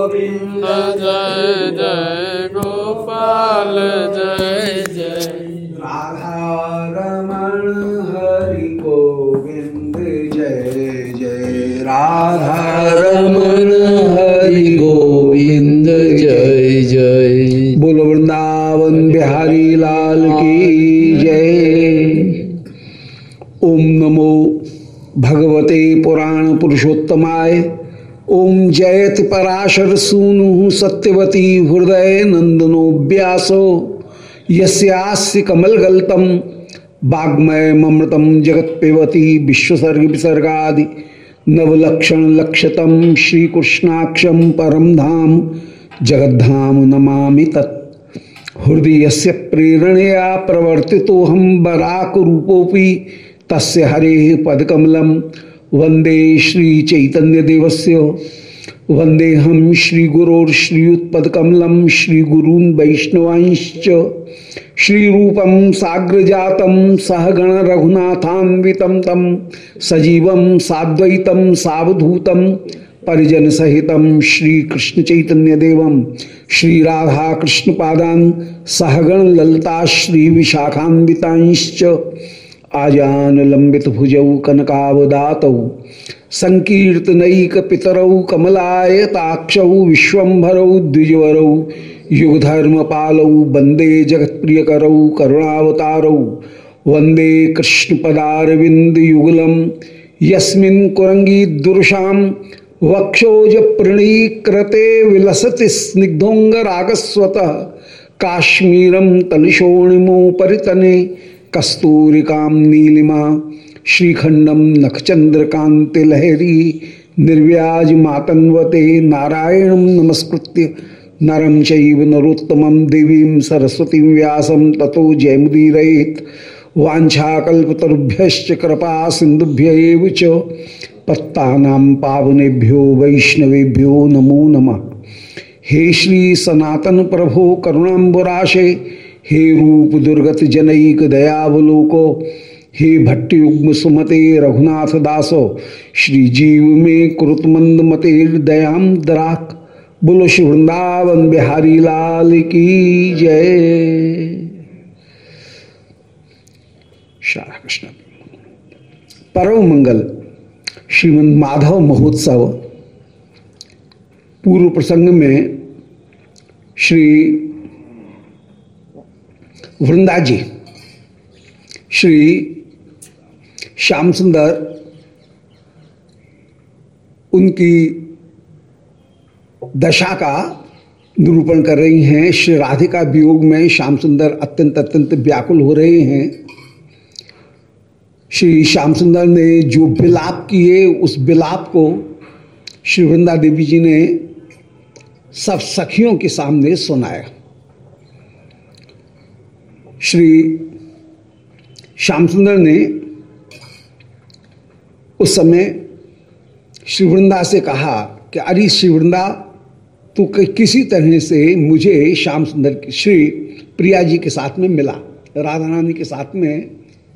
गोविंद जय जय गोपाल, जय जय। राधा रमण हरि गोविंद जय जय। राधा रमण हरि गोविंद जय जय। बोलो वृंदावन बिहारी लाल की जय। ओम नमो भगवते पुराण पुरुषोत्तमाय जयति पराशर सूनु सत्यवती हृदय नंदनो व्यासो। यस्यास्य कमलगल्तम वाग्मय ममृतम जगत पेवती विश्वसर्ग विसर्गादि। नवलक्षण लक्षतम श्रीकृष्णाक्षम परम धाम, जगद्धाम नमामि तत्। हृदय से प्रेरणया प्रवर्तितो हम बराक रूपोपि तस्य हरे पदकमलम। वंदे श्री चैतन्य देवस्य वंदे हम श्री गुरोर्श्रीयुत्पदकमलम श्री गुरून् वैष्णवांश्च। श्री रूपम साग्र जातम सहगण रघुनाथान्वितम तम सजीवम साद्वैतम सावधूतम परिजन सहितम श्री कृष्ण चैतन्य देवम श्री राधा कृष्ण सहगण ललता श्री विशाखान्वितांश्च। आजान लंबित भुजौ कनकावदातौ संकीर्तनैक पितरौ कमलायताक्षौ विश्वभरौ द्विजवरौ युगधर्म पालौ वंदे जगत्प्रियकरौ, करुणावतारौ वंदे कृष्ण पदारविंद युगलम यस्मिन् कुरंगी दुर्शाम वक्षोज प्रणीकृते विलसति स्निग्धोंगरागस्वत काश्मीरम तलिशोणिमोपरितने कस्तूरिकाम नीलिमा श्रीखंडम नखचंद्रकांति लहरी निर्व्याज मातन्वते नारायणं नमस्कृत्य नरम चैव नरोत्तमं देवीं सरस्वतीं व्यासं ततो जयमुदीरयेत्। वाञ्छाकल्पतरुभ्यश्च कृपा च पत्तानां पावनेभ्यो वैष्णवेभ्यो नमो नमः। हे श्री सनातन प्रभो करुणाबुराशे हे रूप दुर्गत जनैक दयावलोको हे भट्टयुग्म सुमते रघुनाथ दासो, श्री जीव में कुरुत मंद मते दयाम दराक, बोलो श्री वृंदावन बिहारी लाल की जय। श्री कृष्ण। परम मंगल श्रीमद माधव महोत्सव। पूर्व प्रसंग में श्री वृंदा जी श्री श्याम सुंदर, उनकी दशा का निरूपण कर रही हैं। श्री राधिका वियोग में श्याम सुंदर अत्यंत अत्यंत व्याकुल हो रहे हैं। श्री श्याम सुंदर ने जो बिलाप किए, उस बिलाप को श्री वृंदा देवी जी ने सब सखियों के सामने सुनाया। श्री श्याम सुंदर ने उस समय श्री वृंदा से कहा कि अरे श्री वृंदा, तू किसी तरह से मुझे श्याम सुंदर श्री प्रिया जी के साथ में मिला, राधा रानी के साथ में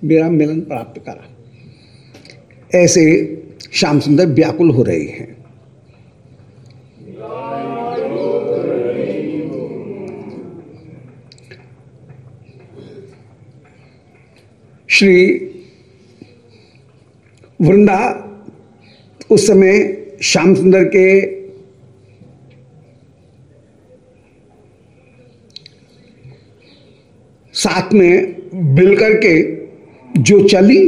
मेरा मिलन प्राप्त करा। ऐसे श्याम सुंदर व्याकुल हो रहे हैं। श्री वृंदा उस समय श्याम सुंदर के साथ में बिल करके जो चली,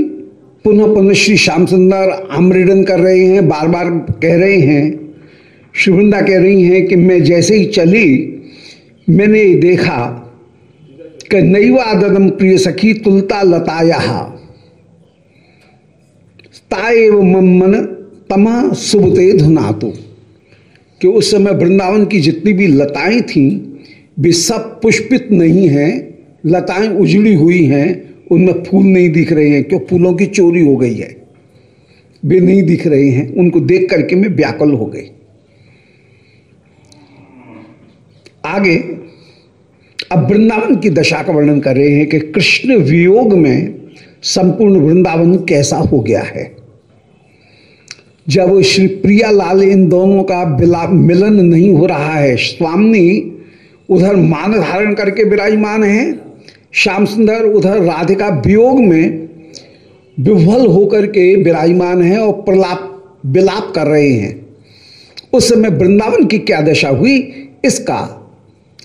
पुनः पुनः श्री श्याम सुंदर आमृडन कर रहे हैं बार बार कह रहे हैं शिवृंदा कह रही हैं कि मैं जैसे ही चली, मैंने देखा कि नैवादम प्रिय सखी तुलता लताया। ताएव मन तमा सुबते धुनातु। कि उस समय वृंदावन की जितनी भी लताएँ थीं, वे सब पुष्पित नहीं हैं, लताएँ उजड़ी हुई हैं, उनमें फूल नहीं दिख रहे हैं, क्यों? फूलों की चोरी हो गई है। वे नहीं दिख रहे हैं, उनको देख करके मैं व्याकुल हो गई। आगे, अब वृंदावन की दशा का वर्णन कर रहे हैं कि कृष्ण वियोग में संपूर्ण वृंदावन कैसा हो गया है। जब श्री प्रिया लाल इन दोनों का मिलन नहीं हो रहा है, स्वामी उधर मान धारण करके विराजमान है, श्याम सुंदर उधर राधिका वियोग में विह्वल होकर के विराजमान है और प्रलाप विलाप कर रहे हैं। उस समय वृंदावन की क्या दशा हुई, इसका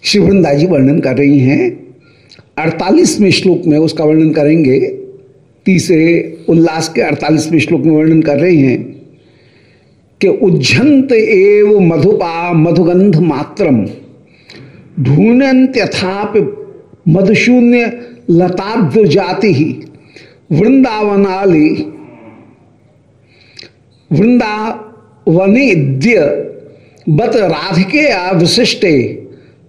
श्री वृंदा जी वर्णन कर रही हैं। अड़तालीसवें श्लोक में उसका वर्णन करेंगे, तीसरे उल्लास के अड़तालीसवें श्लोक में वर्णन कर रहे हैं। कि उज्जंत एव मधुपा मधुगंध मात्रम। ढूंढंत यथाप मधुशून्य लताब्द जाति ही वृंदावनाली वृंदावनिद्य बत राधिके विशिष्टे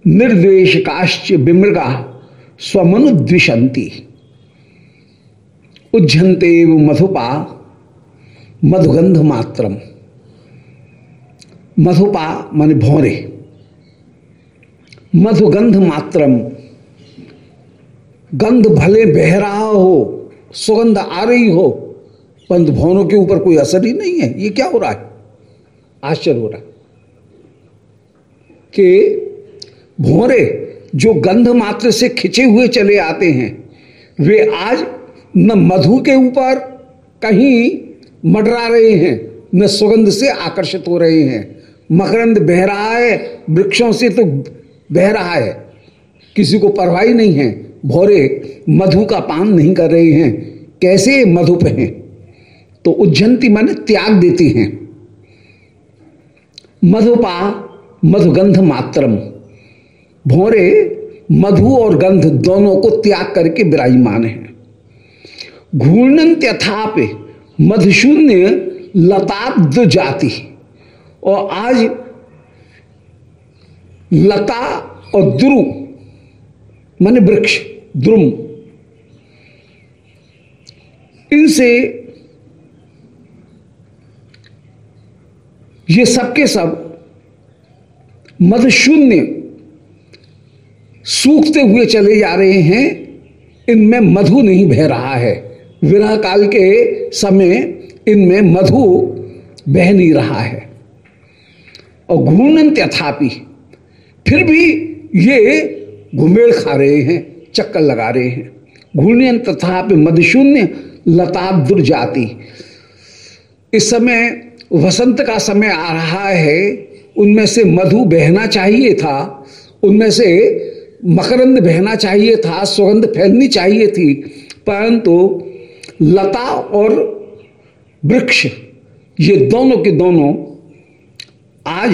निर्देश काश्च विमृगा स्वमनुद्विशंति उज्जंते मधुपा मधुगंध मात्रम। मधुपा मान भौरे। मधुगंध मात्रम। गंध भले बह रहा हो, सुगंध आ रही हो पंत भवनों के ऊपर कोई असर ही नहीं है। ये क्या हो रहा है? आश्चर्य हो रहा है कि भोरे जो गंध मात्र से खिंचे हुए चले आते हैं, वे आज न मधु के ऊपर कहीं मडरा रहे हैं, न सुगंध से आकर्षित हो रहे हैं। मकरंद बह रहा है, वृक्षों से तो बह रहा है। किसी को परवाही नहीं है। भोरे मधु का पान नहीं कर रहे हैं। कैसे मधुप हैं तो उज्जंती मन त्याग देती हैं। मधुपा, मधुगंध मात्रम। भोरे, मधु और गंध दोनों को त्याग करके विराजमान है। घूर्णन यथाप मधुशून्य लताब्द जाति। और आज लता और द्रु, मन वृक्ष, द्रुम, इनसे ये सबके सब मधुशून्य सूखते हुए चले जा रहे हैं। इनमें मधु नहीं बह रहा है। विरह काल के समय इनमें मधु बह नहीं रहा है। और घूर्णन यथापि फिर भी ये घुमेड़ खा रहे हैं, चक्कर लगा रहे हैं। घूर्णन तथापि मधुशून्य लता दुर्जाति इस समय वसंत का समय आ रहा है, उनमें से मधु बहना चाहिए था, उनमें से मकरंद बहना चाहिए था, सुगंध फैलनी चाहिए थी, परंतु लता और वृक्ष, ये दोनों के दोनों आज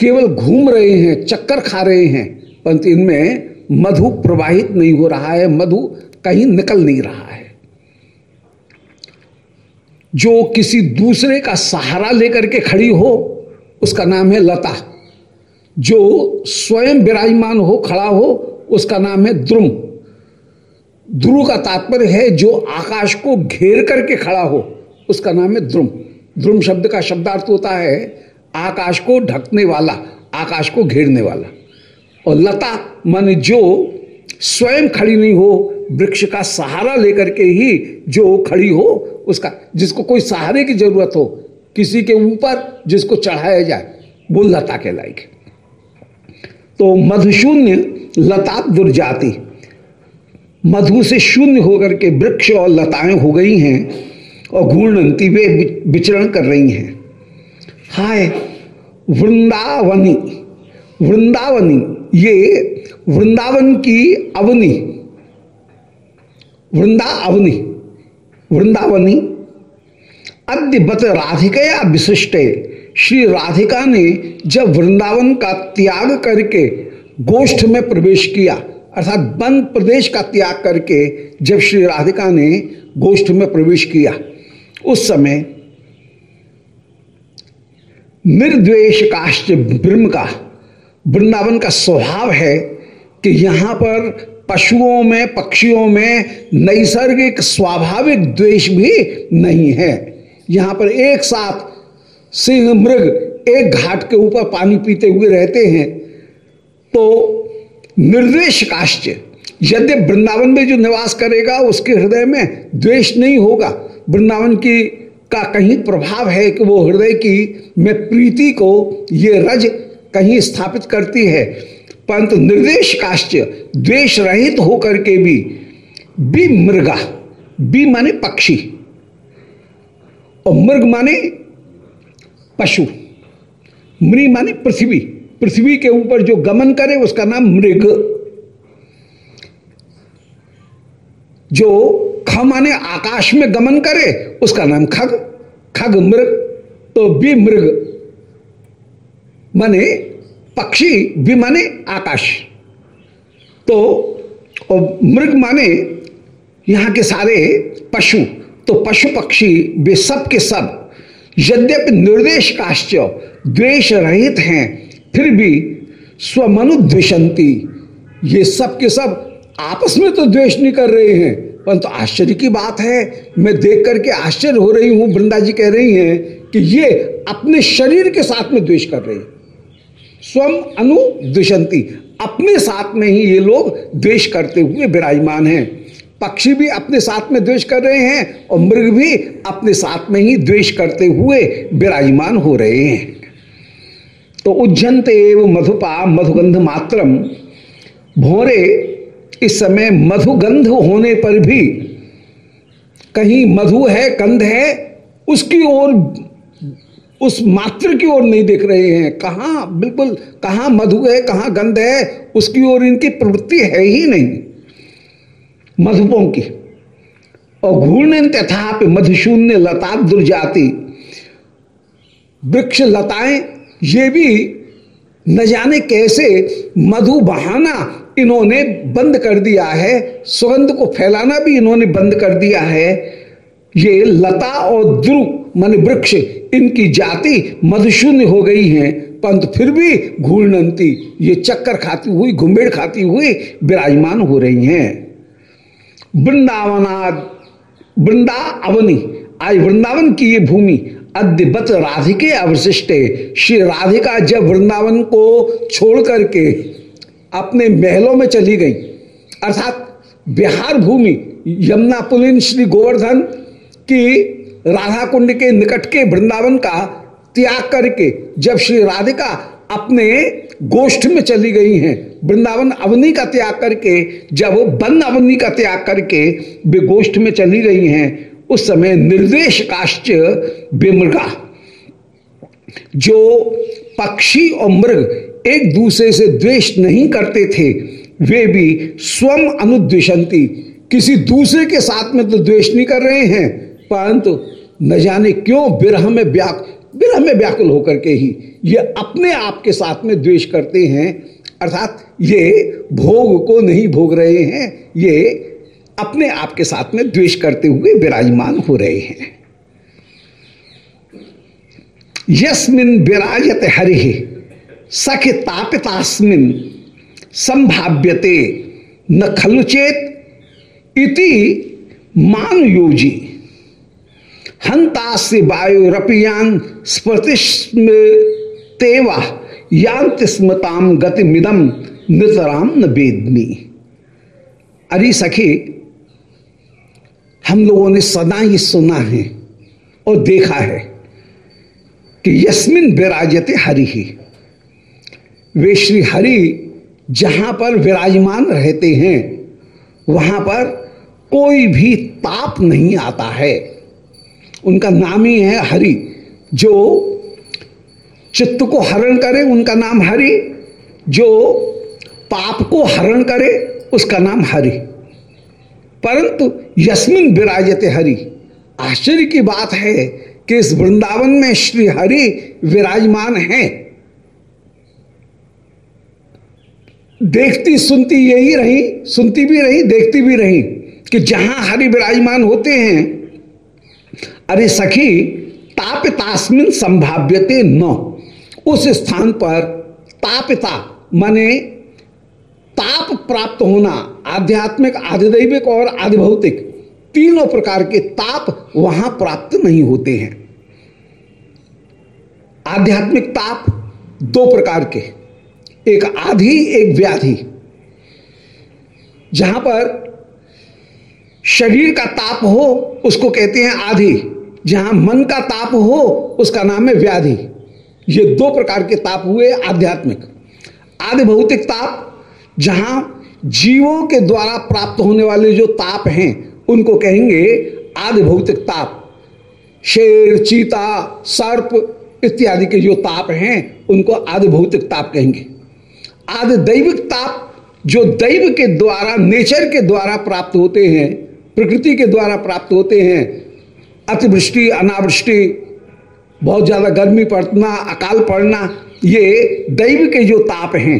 केवल घूम रहे हैं, चक्कर खा रहे हैं, परंतु इनमें मधु प्रवाहित नहीं हो रहा है, मधु कहीं निकल नहीं रहा है। जो किसी दूसरे का सहारा लेकर के खड़ी हो, उसका नाम है लता। जो स्वयं विराजमान हो, खड़ा हो, उसका नाम है द्रुम। ध्रुव का तात्पर्य है, जो आकाश को घेर करके खड़ा हो, उसका नाम है द्रुम। ध्रुम शब्द का शब्दार्थ होता है आकाश को ढकने वाला, आकाश को घेरने वाला। और लता, मन जो स्वयं खड़ी नहीं हो, वृक्ष का सहारा लेकर के ही जो खड़ी हो, उसका, जिसको कोई सहारे की ज़रूरत हो, किसी के ऊपर जिसको चढ़ाया जाए, वो लता के लायक तो मधुशून्य लता दुर्जाति। मधु से शून्य होकर के वृक्ष और लताएँ हो गई हैं और घूर्णंती वे विचरण कर रही हैं। हाय वृंदावनी वृंदावनी, ये वृंदावन की अवनी, वृंदा अवनी, वृंदावनी। अद्यवत राधिकया विशिष्ट, श्री राधिका ने जब वृंदावन का त्याग करके गोष्ठ में प्रवेश किया, अर्थात वन प्रदेश का त्याग करके जब श्री राधिका ने गोष्ठ में प्रवेश किया, उस समय निर्द्वेश काश्च ब्रह्म का, वृंदावन का स्वभाव है कि यहाँ पर पशुओं में, पक्षियों में नैसर्गिक स्वाभाविक द्वेष भी नहीं है। यहाँ पर एक साथ सिंह, मृग एक घाट के ऊपर पानी पीते हुए रहते हैं। तो निर्देश काश्च यद्य वृंदावन में जो निवास करेगा, उसके हृदय में द्वेष नहीं होगा। वृंदावन की का कहीं प्रभाव है कि वो हृदय की में प्रीति को ये रज कहीं स्थापित करती है। परंतु निर्देश काश्च द्वेष रहित होकर के भी बी मृगा बी माने पक्षी, और मृग माने पशु मृ माने पृथ्वी पृथ्वी के ऊपर जो गमन करे उसका नाम मृग। जो ख माने आकाश में गमन करे, उसका नाम खग खग मृग तो बी मृग। माने पक्षी भी माने आकाश। तो और मृग माने यहाँ के सारे पशु। तो पशु पक्षी, वे सब के सब, यद्यपि निर्देश काश्च, द्वेष रहित हैं, फिर भी स्वमनुद्वेशंती ये सब के सब आपस में तो द्वेष नहीं कर रहे हैं। परंतु तो आश्चर्य की बात है, मैं देख करके आश्चर्य हो रही हूँ, वृंदा जी कह रही हैं कि ये अपने शरीर के साथ में द्वेष कर रहे हैं। अनु अनुद्विशंति अपने साथ में ही ये लोग द्वेष करते हुए विराजमान हैं। पक्षी भी अपने साथ में द्वेष कर रहे हैं और मृग भी अपने साथ में ही द्वेष करते हुए विराजमान हो रहे हैं। तो उज्जंत एवं मधुपा मधुगंध मात्रम, भोरे इस समय मधुगंध होने पर भी कहीं मधु है कंध है, उसकी ओर, उस मात्र की ओर नहीं देख रहे हैं। कहा, बिल्कुल कहा मधु है, कहा गंध है, उसकी ओर इनकी प्रवृत्ति है ही नहीं। मधुपों की। और घूर्ण तथा मधुशून्य लता दुर्जाति। वृक्ष लताएँ, ये भी न जाने कैसे मधु बहाना इन्होंने बंद कर दिया है, सुगंध को फैलाना भी इन्होंने बंद कर दिया है। ये लता और ध्रुव मन वृक्ष, इनकी जाति मधुशून्य हो गई है। पंत फिर भी घूर्णंती ये चक्कर खाती हुई, घुमेड़ खाती हुई विराजमान हो रही हैं। वृंदावनाद वृंदा अवनी आज वृंदावन की ये भूमि अद्यवत राधिके अवशिष्टे। श्री राधिका जब वृंदावन को छोड़ करके अपने महलों में चली गई। अर्थात बिहार भूमि, यमुना पुलिन, श्री गोवर्धन की राधा कुंड के निकट के वृंदावन का त्याग करके जब श्री राधिका अपने गोष्ठ में चली गई हैं, वृंदावन अवनी का त्याग करके, जब वो बन अवनी का त्याग करके वे गोष्ठ में चली गई हैं, उस समय निर्देश काश्च बेमृगा जो पक्षी और मृग एक दूसरे से द्वेष नहीं करते थे, वे भी स्वम अनुद्वेशंती किसी दूसरे के साथ में तो द्वेष नहीं कर रहे हैं, परंतु न जाने क्यों विरह में व्याक, विरह में व्याकुल होकर के ही ये अपने आप के साथ में द्वेष करते हैं। अर्थात ये भोग को नहीं भोग रहे हैं, ये अपने आप के साथ में द्वेष करते हुए विराजमान हो रहे हैं। यस्मिन विराजत हरि। सख तापितास्मिन संभाव्यते न खलुचेत इति मान योजी। हंता से वायुरपियान स्मृतिस्मृतेवा यांत स्मताम गतिमिदम नितराम न वेदमी। अरे सखी, हम लोगों ने सदा ही सुना है और देखा है कि यस्मिन विराजते हरि। ही वे श्री हरि जहाँ पर विराजमान रहते हैं, वहाँ पर कोई भी ताप नहीं आता है। उनका नाम ही है हरि, जो चित्त को हरण करे, उनका नाम हरि, जो पाप को हरण करे, उसका नाम हरि। परंतु यस्मिन विराजते हरि। आश्चर्य की बात है कि इस वृंदावन में श्री हरि विराजमान हैं। देखती, सुनती यही रही, सुनती भी रही, देखती भी रही कि जहाँ हरि विराजमान होते हैं, अरे सखी ताप तास्मिन संभाव्यते न। उस स्थान पर तापिता, माने ताप प्राप्त होना, आध्यात्मिक, आधिदैविक और आधिभौतिक, तीनों प्रकार के ताप वहाँ प्राप्त नहीं होते हैं। आध्यात्मिक ताप दो प्रकार के एक आधि, एक व्याधि। जहाँ पर शरीर का ताप हो, उसको कहते हैं आधि। जहाँ मन का ताप हो, उसका नाम है व्याधि। ये दो प्रकार के ताप हुए आध्यात्मिक। आदि भौतिक ताप, जहाँ जीवों के द्वारा प्राप्त होने वाले जो ताप हैं, उनको कहेंगे आदि भौतिक ताप। शेर, चीता, सर्प इत्यादि के जो ताप हैं, उनको आदि भौतिक ताप कहेंगे। आदि दैविक ताप जो दैव के द्वारा, नेचर के द्वारा प्राप्त होते हैं, प्रकृति के द्वारा प्राप्त होते हैं, अतिवृष्टि, अनावृष्टि, बहुत ज़्यादा गर्मी पड़ना, अकाल पड़ना, ये दैव के जो ताप हैं,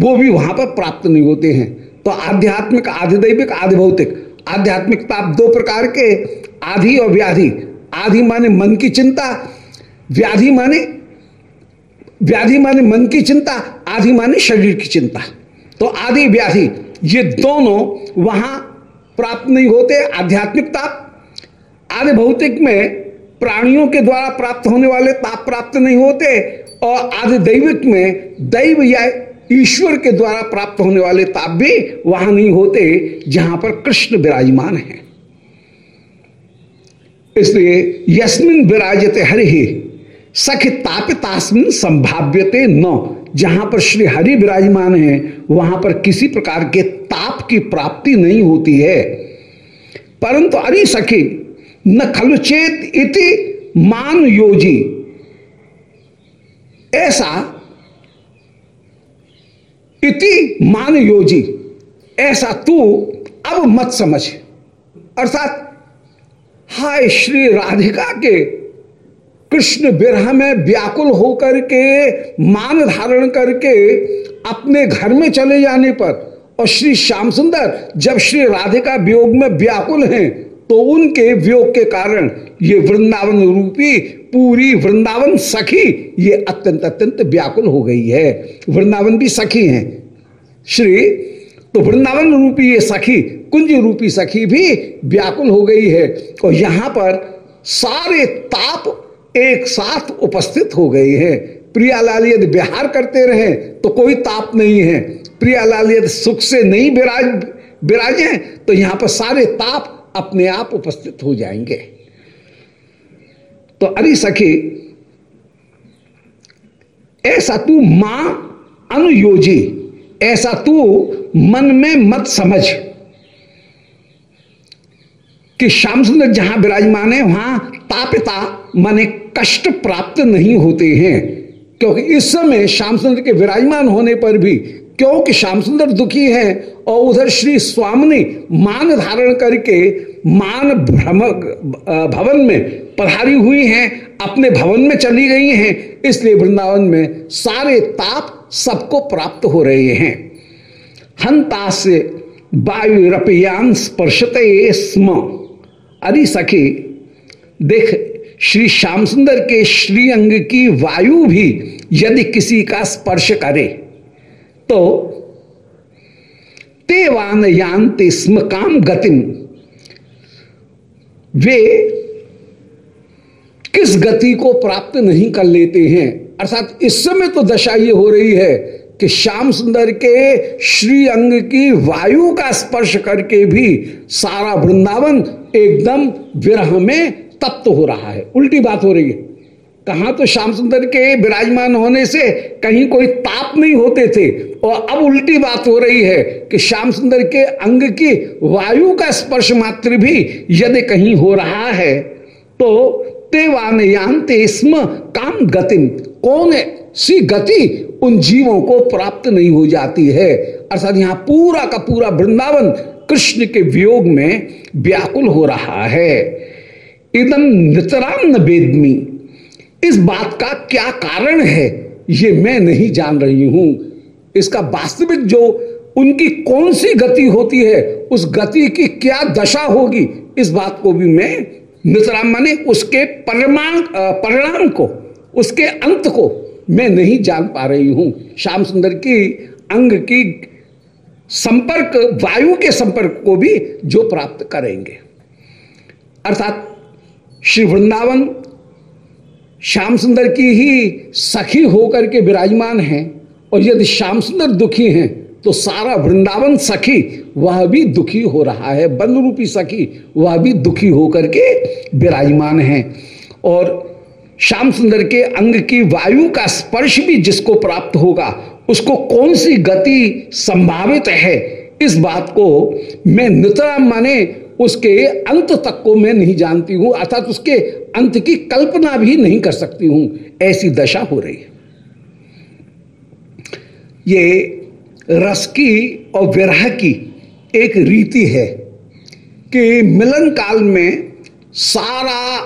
वो भी वहाँ पर प्राप्त नहीं होते हैं। तो आध्यात्मिक, आधिदैविक आधि भौतिक आध्यात्मिक ताप दो प्रकार के, आधि और व्याधि। आधि माने मन की चिंता, व्याधि माने व्याधि माने मन की चिंता आधि माने शरीर की चिंता। तो आदि व्याधि, ये दोनों वहाँ प्राप्त नहीं होते आध्यात्मिक ताप आदि भौतिक में प्राणियों के द्वारा प्राप्त होने वाले ताप प्राप्त नहीं होते, और आदि दैविक में दैव या ईश्वर के द्वारा प्राप्त होने वाले ताप भी वहाँ नहीं होते, जहाँ पर कृष्ण विराजमान है। इसलिए यस्मिन विराजते हरि सख तापितास्मिन संभाव्यते न। जहाँ पर श्री हरि विराजमान है, वहाँ पर किसी प्रकार के ताप की प्राप्ति नहीं होती है। परंतु अरे सखी, न खलुचेत इति मान योजी। ऐसा इति मान योजी। ऐसा तू अब मत समझ। अर्थात, हाय श्री राधिका के कृष्ण विरह में व्याकुल होकर के मान धारण करके अपने घर में चले जाने पर, और श्री श्याम सुंदर जब श्री राधिका वियोग में व्याकुल हैं तो उनके वियोग के कारण ये वृंदावन रूपी पूरी वृंदावन सखी, ये अत्यंत अत्यंत व्याकुल हो गई है। वृंदावन भी सखी हैं। श्री तो वृंदावन रूपी ये सखी, कुंज रूपी सखी भी व्याकुल हो गई है। और यहाँ पर सारे ताप एक साथ उपस्थित हो गई हैं। प्रियालाल यदि बिहार करते रहे तो कोई ताप नहीं है। प्रियालाल यदि सुख से नहीं विराज, विराजे तो यहाँ पर सारे ताप अपने आप उपस्थित हो जाएँगे। तो अरे सखी, ऐसा तू माँ अनुयोजी, ऐसा तू मन में मत समझ कि श्याम सुंदर जहाँ विराजमान है, वहाँ तापिता माने कष्ट प्राप्त नहीं होते हैं। क्योंकि इस समय श्याम सुंदर के विराजमान होने पर भी क्योंकि श्याम सुंदर दुखी है और उधर श्री स्वामी मान धारण करके मान भ्रम भवन में पधारी हुई हैं, अपने भवन में चली गई हैं। इसलिए वृंदावन में सारे ताप सबको प्राप्त हो रहे हैं। हंता से वायु रपयान स्पर्शते स्म। अरे सखी, देख श्री श्याम सुंदर के श्री अंग की वायु भी यदि किसी का स्पर्श करे तो तेवान यान्ति स्म काम गतिम। वे किस गति को प्राप्त नहीं कर लेते हैं? अर्थात इस समय तो दशा ये हो रही है कि श्याम सुंदर के श्री अंग की वायु का स्पर्श करके भी सारा वृंदावन एकदम विरह में तप्त हो रहा है। उल्टी बात हो रही है। कहा तो श्याम सुंदर के विराजमान होने से कहीं कोई ताप नहीं होते थे। और अब उल्टी बात हो रही है कि श्याम सुंदर के अंग की वायु का स्पर्श मात्र भी यदि कहीं हो रहा है तो तेवान यान्ते स्म काम गतिम कौन है सी गति उन जीवों को प्राप्त नहीं हो जाती है? अर्थात यहाँ पूरा का पूरा वृंदावन कृष्ण के वियोग में व्याकुल हो रहा है। इदम नितराम न इस बात का क्या कारण है, ये मैं नहीं जान रही हूँ। इसका वास्तविक जो उनकी कौन सी गति होती है, उस गति की क्या दशा होगी, इस बात को भी मैं नितराम माने उसके परिमाण परिणाम को, उसके अंत को मैं नहीं जान पा रही हूँ। श्याम सुंदर की अंग की संपर्क, वायु के संपर्क को भी जो प्राप्त करेंगे। अर्थात श्री वृंदावन श्याम सुंदर की ही सखी होकर के विराजमान हैं और यदि श्याम सुंदर दुखी हैं तो सारा वृंदावन सखी, वह भी दुखी हो रहा है। बंद रूपी सखी, वह भी दुखी होकर के विराजमान है। और श्याम सुंदर के अंग की वायु का स्पर्श भी जिसको प्राप्त होगा, उसको कौन सी गति संभावित है, इस बात को मैं नितरा माने उसके अंत तक को मैं नहीं जानती हूँ, अर्थात उसके अंत की कल्पना भी नहीं कर सकती हूँ। ऐसी दशा हो रही है। ये रस की और विरह की एक रीति है कि मिलन काल में सारा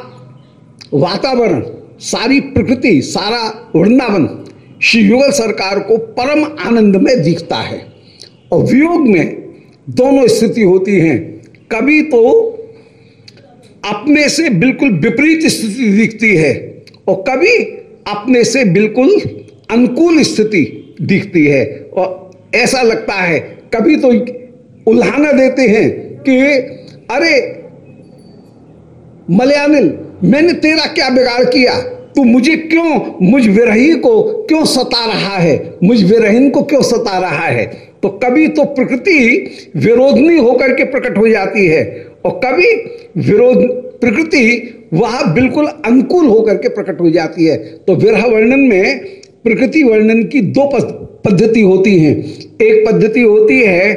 वातावरण, सारी प्रकृति, सारा वृंदावन श्री युगल सरकार को परम आनंद में दिखता है। और वियोग में दोनों स्थिति होती हैं। कभी तो अपने से बिल्कुल विपरीत स्थिति दिखती है और कभी अपने से बिल्कुल अनुकूल स्थिति दिखती है। और ऐसा लगता है, कभी तो उल्हाना देते हैं कि, अरे मलयानिल मैंने तेरा क्या बिगाड़ किया? तू मुझे क्यों, मुझ विरही को क्यों सता रहा है? मुझ विरहीन को क्यों सता रहा है? तो कभी तो प्रकृति विरोधनी होकर के प्रकट हो जाती है और कभी विरोध, प्रकृति वह बिल्कुल अनुकूल होकर के प्रकट हो जाती है। तो विरह वर्णन में प्रकृति वर्णन की दो पद्धति होती हैं। एक पद्धति होती है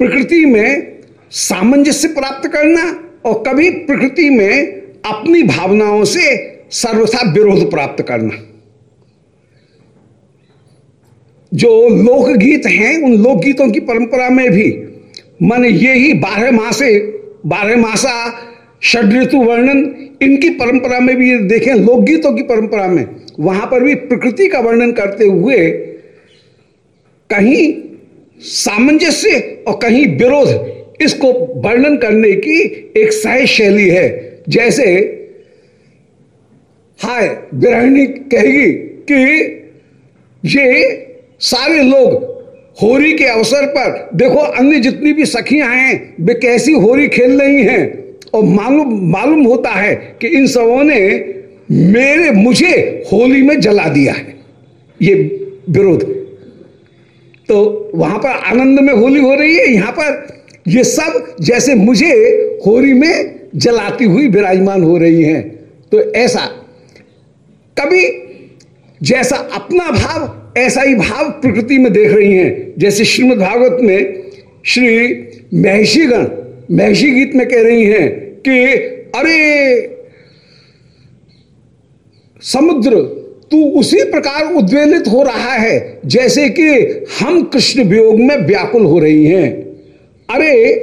प्रकृति में सामंजस्य प्राप्त करना और कभी प्रकृति में अपनी भावनाओं से सर्वथा विरोध प्राप्त करना। जो लोकगीत हैं, उन लोकगीतों की परंपरा में भी, मन ये ही बारह मासे, बारह मासा, षड ऋतु वर्णन, इनकी परंपरा में भी देखें, लोकगीतों की परंपरा में, वहाँ पर भी प्रकृति का वर्णन करते हुए कहीं सामंजस्य और कहीं विरोध, इसको वर्णन करने की एक सहज शैली है। जैसे, हाय गृहिणी कहेगी कि ये सारे लोग होरी के अवसर पर, देखो अन्य जितनी भी सखियाँ हैं, वे कैसी होरी खेल रही हैं। और मालूम मालूम होता है कि इन सबों ने मेरे, मुझे होली में जला दिया है। ये विरोध। तो वहाँ पर आनंद में होली हो रही है, यहाँ पर ये सब जैसे मुझे होली में जलाती हुई विराजमान हो रही हैं। तो ऐसा, कभी जैसा अपना भाव ऐसा ही भाव प्रकृति में देख रही हैं, जैसे श्रीमद् भागवत में श्री महषिगण महषि गीत में कह रही हैं कि, अरे, समुद्र, तू उसी प्रकार उद्वेलित हो रहा है, जैसे कि हम कृष्ण वियोग में व्याकुल हो रही हैं। अरे,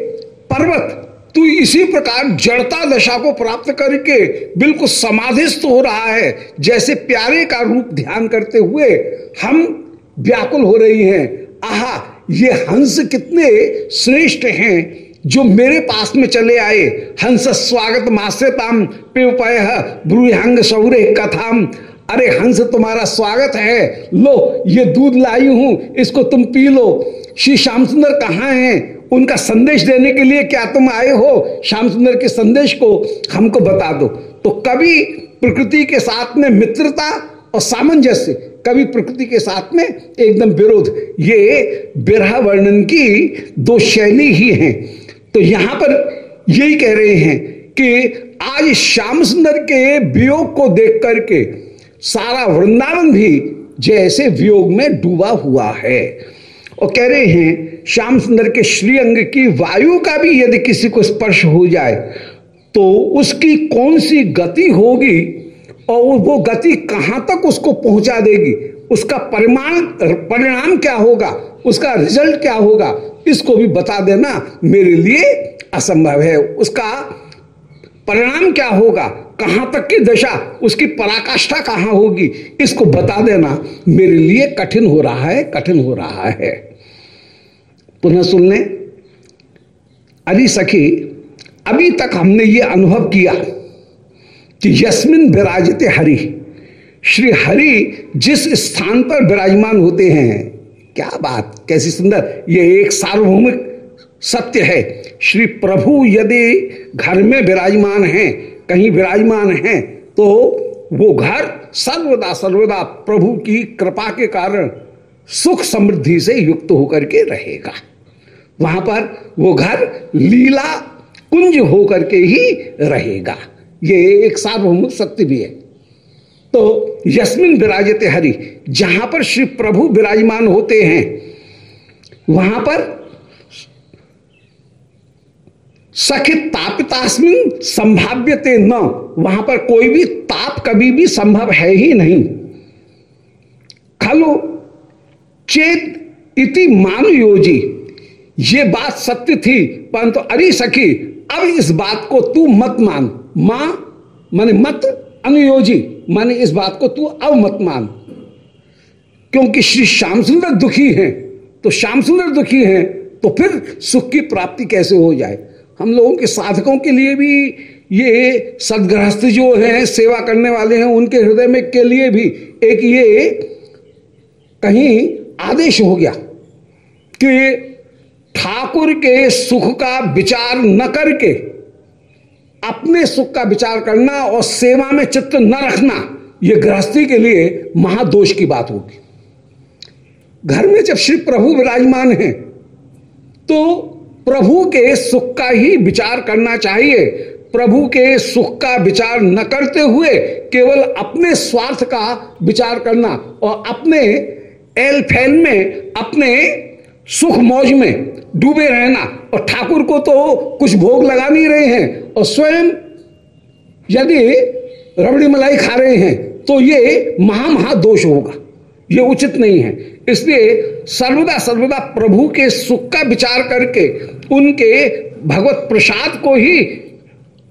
पर्वत तू इसी प्रकार जड़ता दशा को प्राप्त करके बिल्कुल समाधिस्थ हो रहा है। जैसे प्यारे का रूप ध्यान करते हुए हम व्याकुल हो रही हैं। आहा, ये हंस कितने श्रेष्ठ हैं जो मेरे पास में चले आए। हंस स्वागत मास्यताम पेय ब्रूहंग सौरे कथाम। अरे हंस, तुम्हारा स्वागत है। लो, ये दूध लाई हूँ, इसको तुम पी लो। श्री श्याम सुंदर कहाँ हैं? उनका संदेश देने के लिए क्या तुम आए हो? श्याम सुंदर के संदेश को हमको बता दो। तो कभी प्रकृति के साथ में मित्रता और सामंजस्य, कभी प्रकृति के साथ में एकदम विरोध, ये बिरह वर्णन की दो शैली ही हैं। तो यहाँ पर यही कह रहे हैं कि आज श्याम सुंदर के वियोग को देख करके सारा वृंदावन भी जैसे वियोग में डूबा हुआ है। और कह रहे हैं, श्याम सुंदर के श्रीअंग की वायु का भी यदि किसी को स्पर्श हो जाए तो उसकी कौन सी गति होगी और वो गति कहाँ तक उसको पहुँचा देगी? उसका परिमाण, परिणाम क्या होगा? उसका रिज़ल्ट क्या होगा? इसको भी बता देना मेरे लिए असंभव है। उसका परिणाम क्या होगा? कहाँ तक की दशा? उसकी पराकाष्ठा कहाँ होगी? इसको बता देना मेरे लिए कठिन हो रहा है, कठिन हो रहा है। पुनः सुन लें अरे सखी, अभी तक हमने ये अनुभव किया कि यस्मिन विराजते हरि। श्री हरि जिस स्थान पर विराजमान होते हैं, क्या बात, कैसी सुंदर, ये एक सार्वभौमिक सत्य है। श्री प्रभु यदि घर में विराजमान हैं, कहीं विराजमान हैं तो वो घर सर्वदा सर्वदा प्रभु की कृपा के कारण सुख समृद्धि से युक्त होकर के रहेगा। वहाँ पर वो घर लीला कुंज होकर के ही रहेगा। ये एक सार्वभौम सत्य भी है। तो यस्मिन विराजते हरि, जहाँ पर श्री प्रभु विराजमान होते हैं, वहाँ पर सखित तापितास्मिन संभाव्यते न, वहाँ पर कोई भी ताप कभी भी संभव है ही नहीं। खलो चेत इति मान योजी ये बात सत्य थी, परंतु अरे सखी, अब इस बात को तू मत मान। माँ, माने मत अनुयोजी, माने इस बात को तू अब मत मान। क्योंकि श्री श्याम सुंदर दुखी हैं तो श्याम सुंदर दुखी हैं तो फिर सुख की प्राप्ति कैसे हो जाए? हम लोगों के साधकों के लिए भी ये सदगृहस्थ जो हैं, सेवा करने वाले हैं, उनके हृदय में के लिए भी एक ये कहीं आदेश हो गया कि ठाकुर के सुख का विचार न करके, अपने सुख का विचार करना और सेवा में चित्त न रखना यह गृहस्थी के लिए महादोष की बात होगी। घर में जब श्री प्रभु विराजमान है तो प्रभु के सुख का ही विचार करना चाहिए। प्रभु के सुख का विचार न करते हुए केवल अपने स्वार्थ का विचार करना और अपने एल फैल में अपने सुख मौज में डूबे रहना। और ठाकुर को तो कुछ भोग लगा नहीं रहे हैं। और स्वयं यदि रबड़ी मलाई खा रहे हैं तो ये महामहा महा दोष होगा। ये उचित नहीं है। इसलिए सर्वदा सर्वदा प्रभु के सुख का विचार करके, उनके भगवत प्रसाद को ही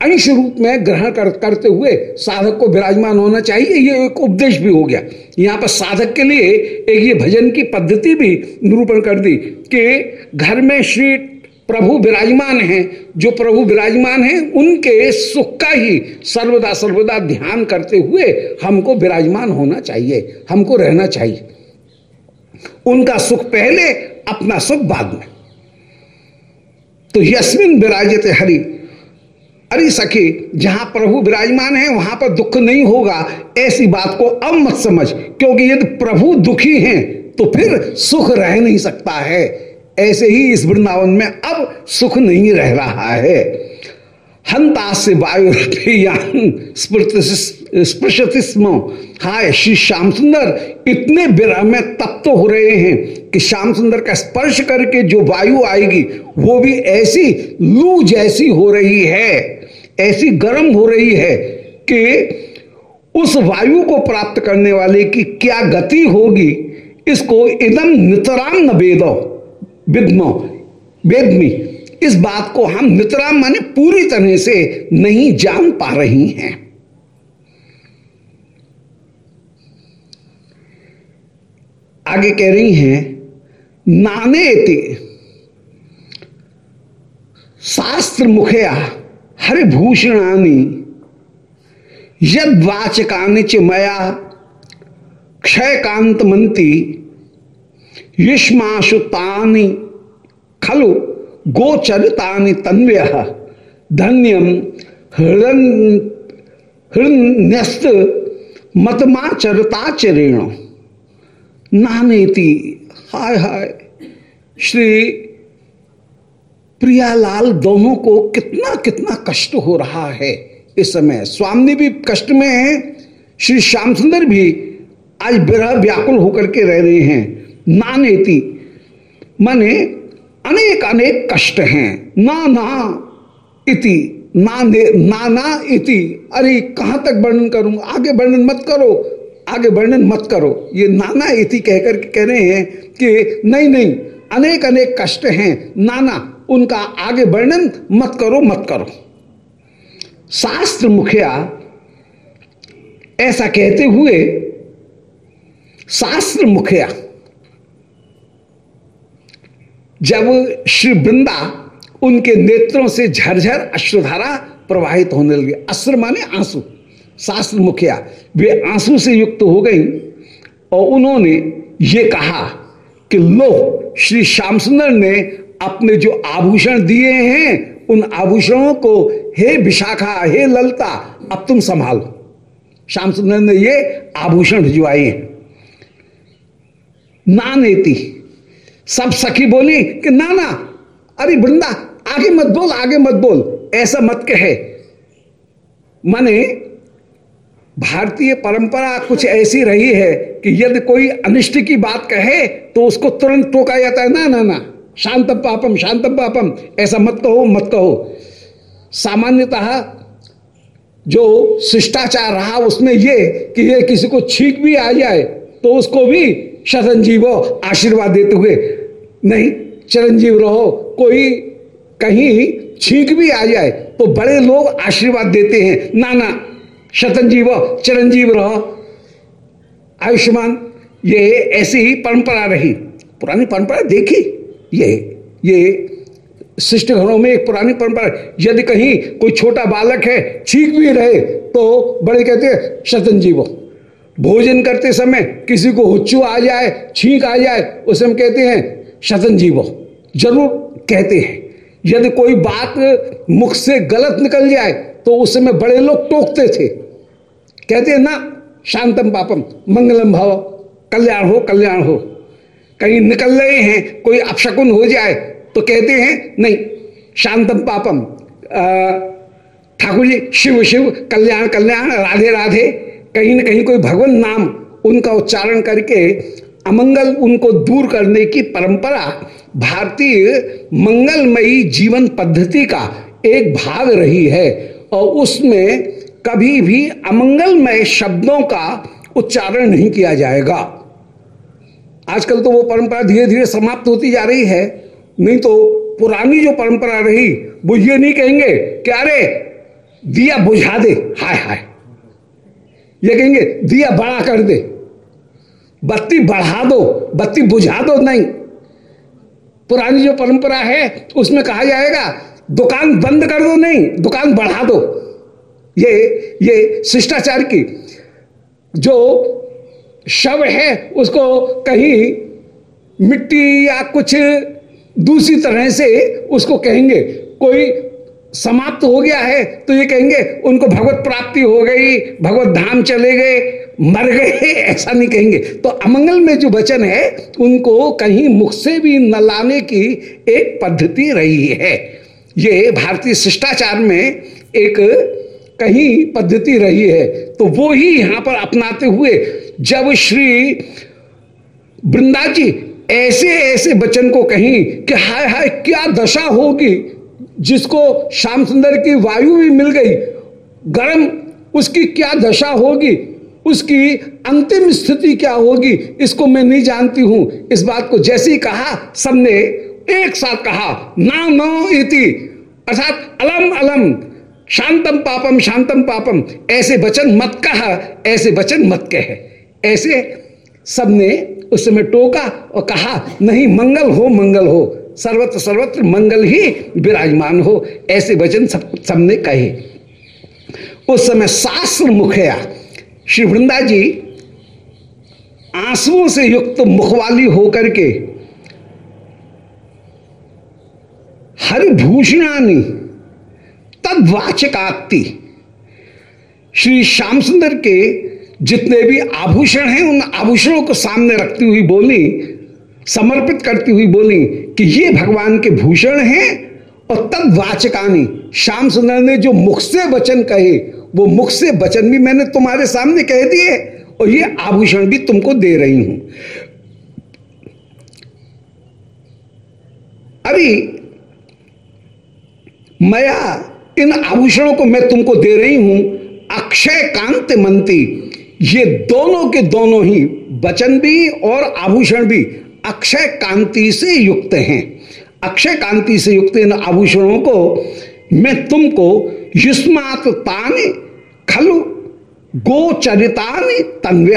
अंश रूप में ग्रहण कर, करते हुए साधक को विराजमान होना चाहिए ये एक उपदेश भी हो गया। यहाँ पर साधक के लिए एक ये भजन की पद्धति भी निरूपण कर दी कि घर में श्री प्रभु विराजमान हैं जो प्रभु विराजमान हैं उनके सुख का ही सर्वदा सर्वदा ध्यान करते हुए हमको विराजमान होना चाहिए हमको रहना चाहिए। उनका सुख पहले अपना सुख बाद में। तो यस्मिन विराजते हरि। अरे सखी, जहाँ प्रभु विराजमान है, वहाँ पर दुख नहीं होगा। ऐसी बात को अब मत समझ, क्योंकि यदि प्रभु दुखी हैं तो फिर सुख रह नहीं सकता है। ऐसे ही इस वृंदावन में अब सुख नहीं रह रहा है। हंता से वायु स्पृशतिस्म हाय, श्री श्याम सुंदर, इतने विरह में तप्त तो हो रहे हैं कि श्याम सुंदर का स्पर्श करके जो वायु आएगी, वो भी ऐसी लू जैसी हो रही है। ऐसी गर्म हो रही है कि उस वायु को प्राप्त करने वाले की क्या गति होगी, इसको इदम नितराम न वेदो विद्मो, वेदमी। इस बात को हम नितराम माने पूरी तरह से नहीं जान पा रही हैं। आगे कह रही हैं नाने शास्त्र मुखया हरिभूषणानी यद वाचकानि च मया क्षयकांत मंती युष्माशुतानि खलु गोचरितानि तन्वय धन्यम हृन्यस्त मतमाचरताचरेण। नानेति, हाय हाय, श्री प्रियालाल दोनों को कितना कितना कष्ट हो रहा है इस समय। स्वामी भी कष्ट में है, श्री श्याम सुंदर भी आज विरह व्याकुल होकर के रह रहे हैं। नानेति, माने अनेक अनेक कष्ट हैं। ना ना इति ना नाना इति। अरे, कहाँ तक वर्णन करूँ? आगे वर्णन मत करो, आगे वर्णन मत करो। ये नाना इति कहकर कह रहे हैं कि नहीं नहीं, अनेक अनेक कष्ट हैं। नाना उनका आगे वर्णन मत करो मत करो। शास्त्र मुखिया ऐसा कहते हुए शास्त्र मुखिया जब श्री वृंदा उनके नेत्रों से झरझर अश्रुधारा प्रवाहित होने लगी, अश्र माने आँसू शास्त्र मुखिया वे आँसू से युक्त हो गई और उन्होंने ये कहा कि लो, श्री श्याम सुंदर ने अपने जो आभूषण दिए हैं, उन आभूषणों को, हे विशाखा, हे ललता अब तुम संभालो। श्याम सुंदर ने ये आभूषण भिजवाए। ना नेती सब सखी बोली कि ना ना अरे वृंदा, आगे मत बोल, आगे मत बोल, ऐसा मत कहे। माने, भारतीय परंपरा कुछ ऐसी रही है कि यदि कोई अनिष्ट की बात कहे तो उसको तुरंत टोका जाता है, ना ना ना शांतम पापम शांतम पापम, ऐसा मत कहो मत कहो। सामान्यतः जो शिष्टाचार रहा उसमें ये कि ये किसी को छींक भी आ जाए तो उसको भी शतंजीव आशीर्वाद देते हुए, नहीं, चिरंजीव रहो, कोई कहीं छींक भी आ जाए तो बड़े लोग आशीर्वाद देते हैं। ना ना शतंजीव चिरंजीव रहो। आयुष्मान, ये ऐसी ही परंपरा रही। पुरानी परंपरा देखी? ये ये शिष्ट घरों में एक पुरानी परंपरा यदि कहीं कोई छोटा बालक है छींक भी रहे तो बड़े कहते हैं शतंजीव भोजन करते समय किसी को हुच्चू आ जाए, छींक आ जाए, उसे हम कहते हैं शतंजीव ज़रूर कहते हैं। यदि कोई बात मुख से गलत निकल जाए तो उस समय बड़े लोग टोकते थे। कहते हैं ना, शांतम पापम, मंगलम भाव, कल्याण हो कल्याण हो। कहीं निकल रहे हैं, कोई अपशकुन हो जाए तो कहते हैं, नहीं, शांतम पापम ठाकुर जी, शिव शिव, कल्याण कल्याण, राधे राधे। कहीं ना कहीं कोई भगवान नाम उनका उच्चारण करके अमंगल उनको दूर करने की परंपरा भारतीय मंगलमयी जीवन पद्धति का एक भाग रही है और उसमें कभी भी अमंगलमय शब्दों का उच्चारण नहीं किया जाएगा। आजकल तो वो परंपरा धीरे धीरे समाप्त होती जा रही है। नहीं तो पुरानी जो परंपरा रही, वो ये नहीं कहेंगे कि, अरे, दिया बुझा दे, हाय हाय। ये कहेंगे, दिया बड़ा कर दे, बत्ती बढ़ा दो, बत्ती बुझा दो नहीं। पुरानी जो परंपरा है, उसमें कहा जाएगा, दुकान बंद कर दो नहीं, दुकान बढ़ा दो। ये ये शिष्टाचार की, जो शव है, उसको कहीं मिट्टी या कुछ दूसरी तरह से उसको कहेंगे, कोई समाप्त हो गया है तो ये कहेंगे, उनको भगवत प्राप्ति हो गई, भगवत धाम चले गए, मर गए, ऐसा नहीं कहेंगे। तो अमंगल में जो वचन है, उनको कहीं मुख से भी न लाने की एक पद्धति रही है। ये भारतीय शिष्टाचार में एक कहीं पद्धति रही है। तो वो ही यहाँ पर अपनाते हुए जब श्री वृंदा जी ऐसे ऐसे वचन को कहीं कि हाय हाय क्या दशा होगी, जिसको श्याम सुंदर की वायु भी मिल गई, गर्म उसकी क्या दशा होगी, उसकी अंतिम स्थिति क्या होगी, इसको मैं नहीं जानती हूँ। इस बात को जैसे ही कहा, सबने एक साथ कहा, ना, नो इति। अर्थात अलम अलम, शांतम पापम शांतम पापम, ऐसे वचन मत कहा, ऐसे वचन मत कहे। ऐसे सबने उस समय टोका और कहा, नहीं, मंगल हो मंगल हो। सर्वत्र सर्वत्र मंगल ही विराजमान हो। ऐसे वचन सब, सबने कहे। उस समय शास्त्र मुखया श्री वृंदा जी आंसुओं से युक्त मुखवाली होकर के हरिभूषणानी तदवाचकाक्ति श्री श्याम सुंदर के जितने भी आभूषण हैं, उन आभूषणों को सामने रखती हुई बोली, समर्पित करती हुई बोली कि ये भगवान के भूषण हैं और तद वाचकानी। श्याम सुंदर ने जो मुख से वचन कहे, वो मुख से वचन भी मैंने तुम्हारे सामने कह दिए और ये आभूषण भी तुमको दे रही हूँ। अभी मया इन आभूषणों को मैं तुमको दे रही हूँ। अक्षय कांत मंती ये दोनों के दोनों ही वचन भी और आभूषण भी अक्षय कांति से युक्त हैं। अक्षय कांति से युक्त इन आभूषणों को मैं तुमको युष्मात तान खलु, गोचरितान तन्व्य।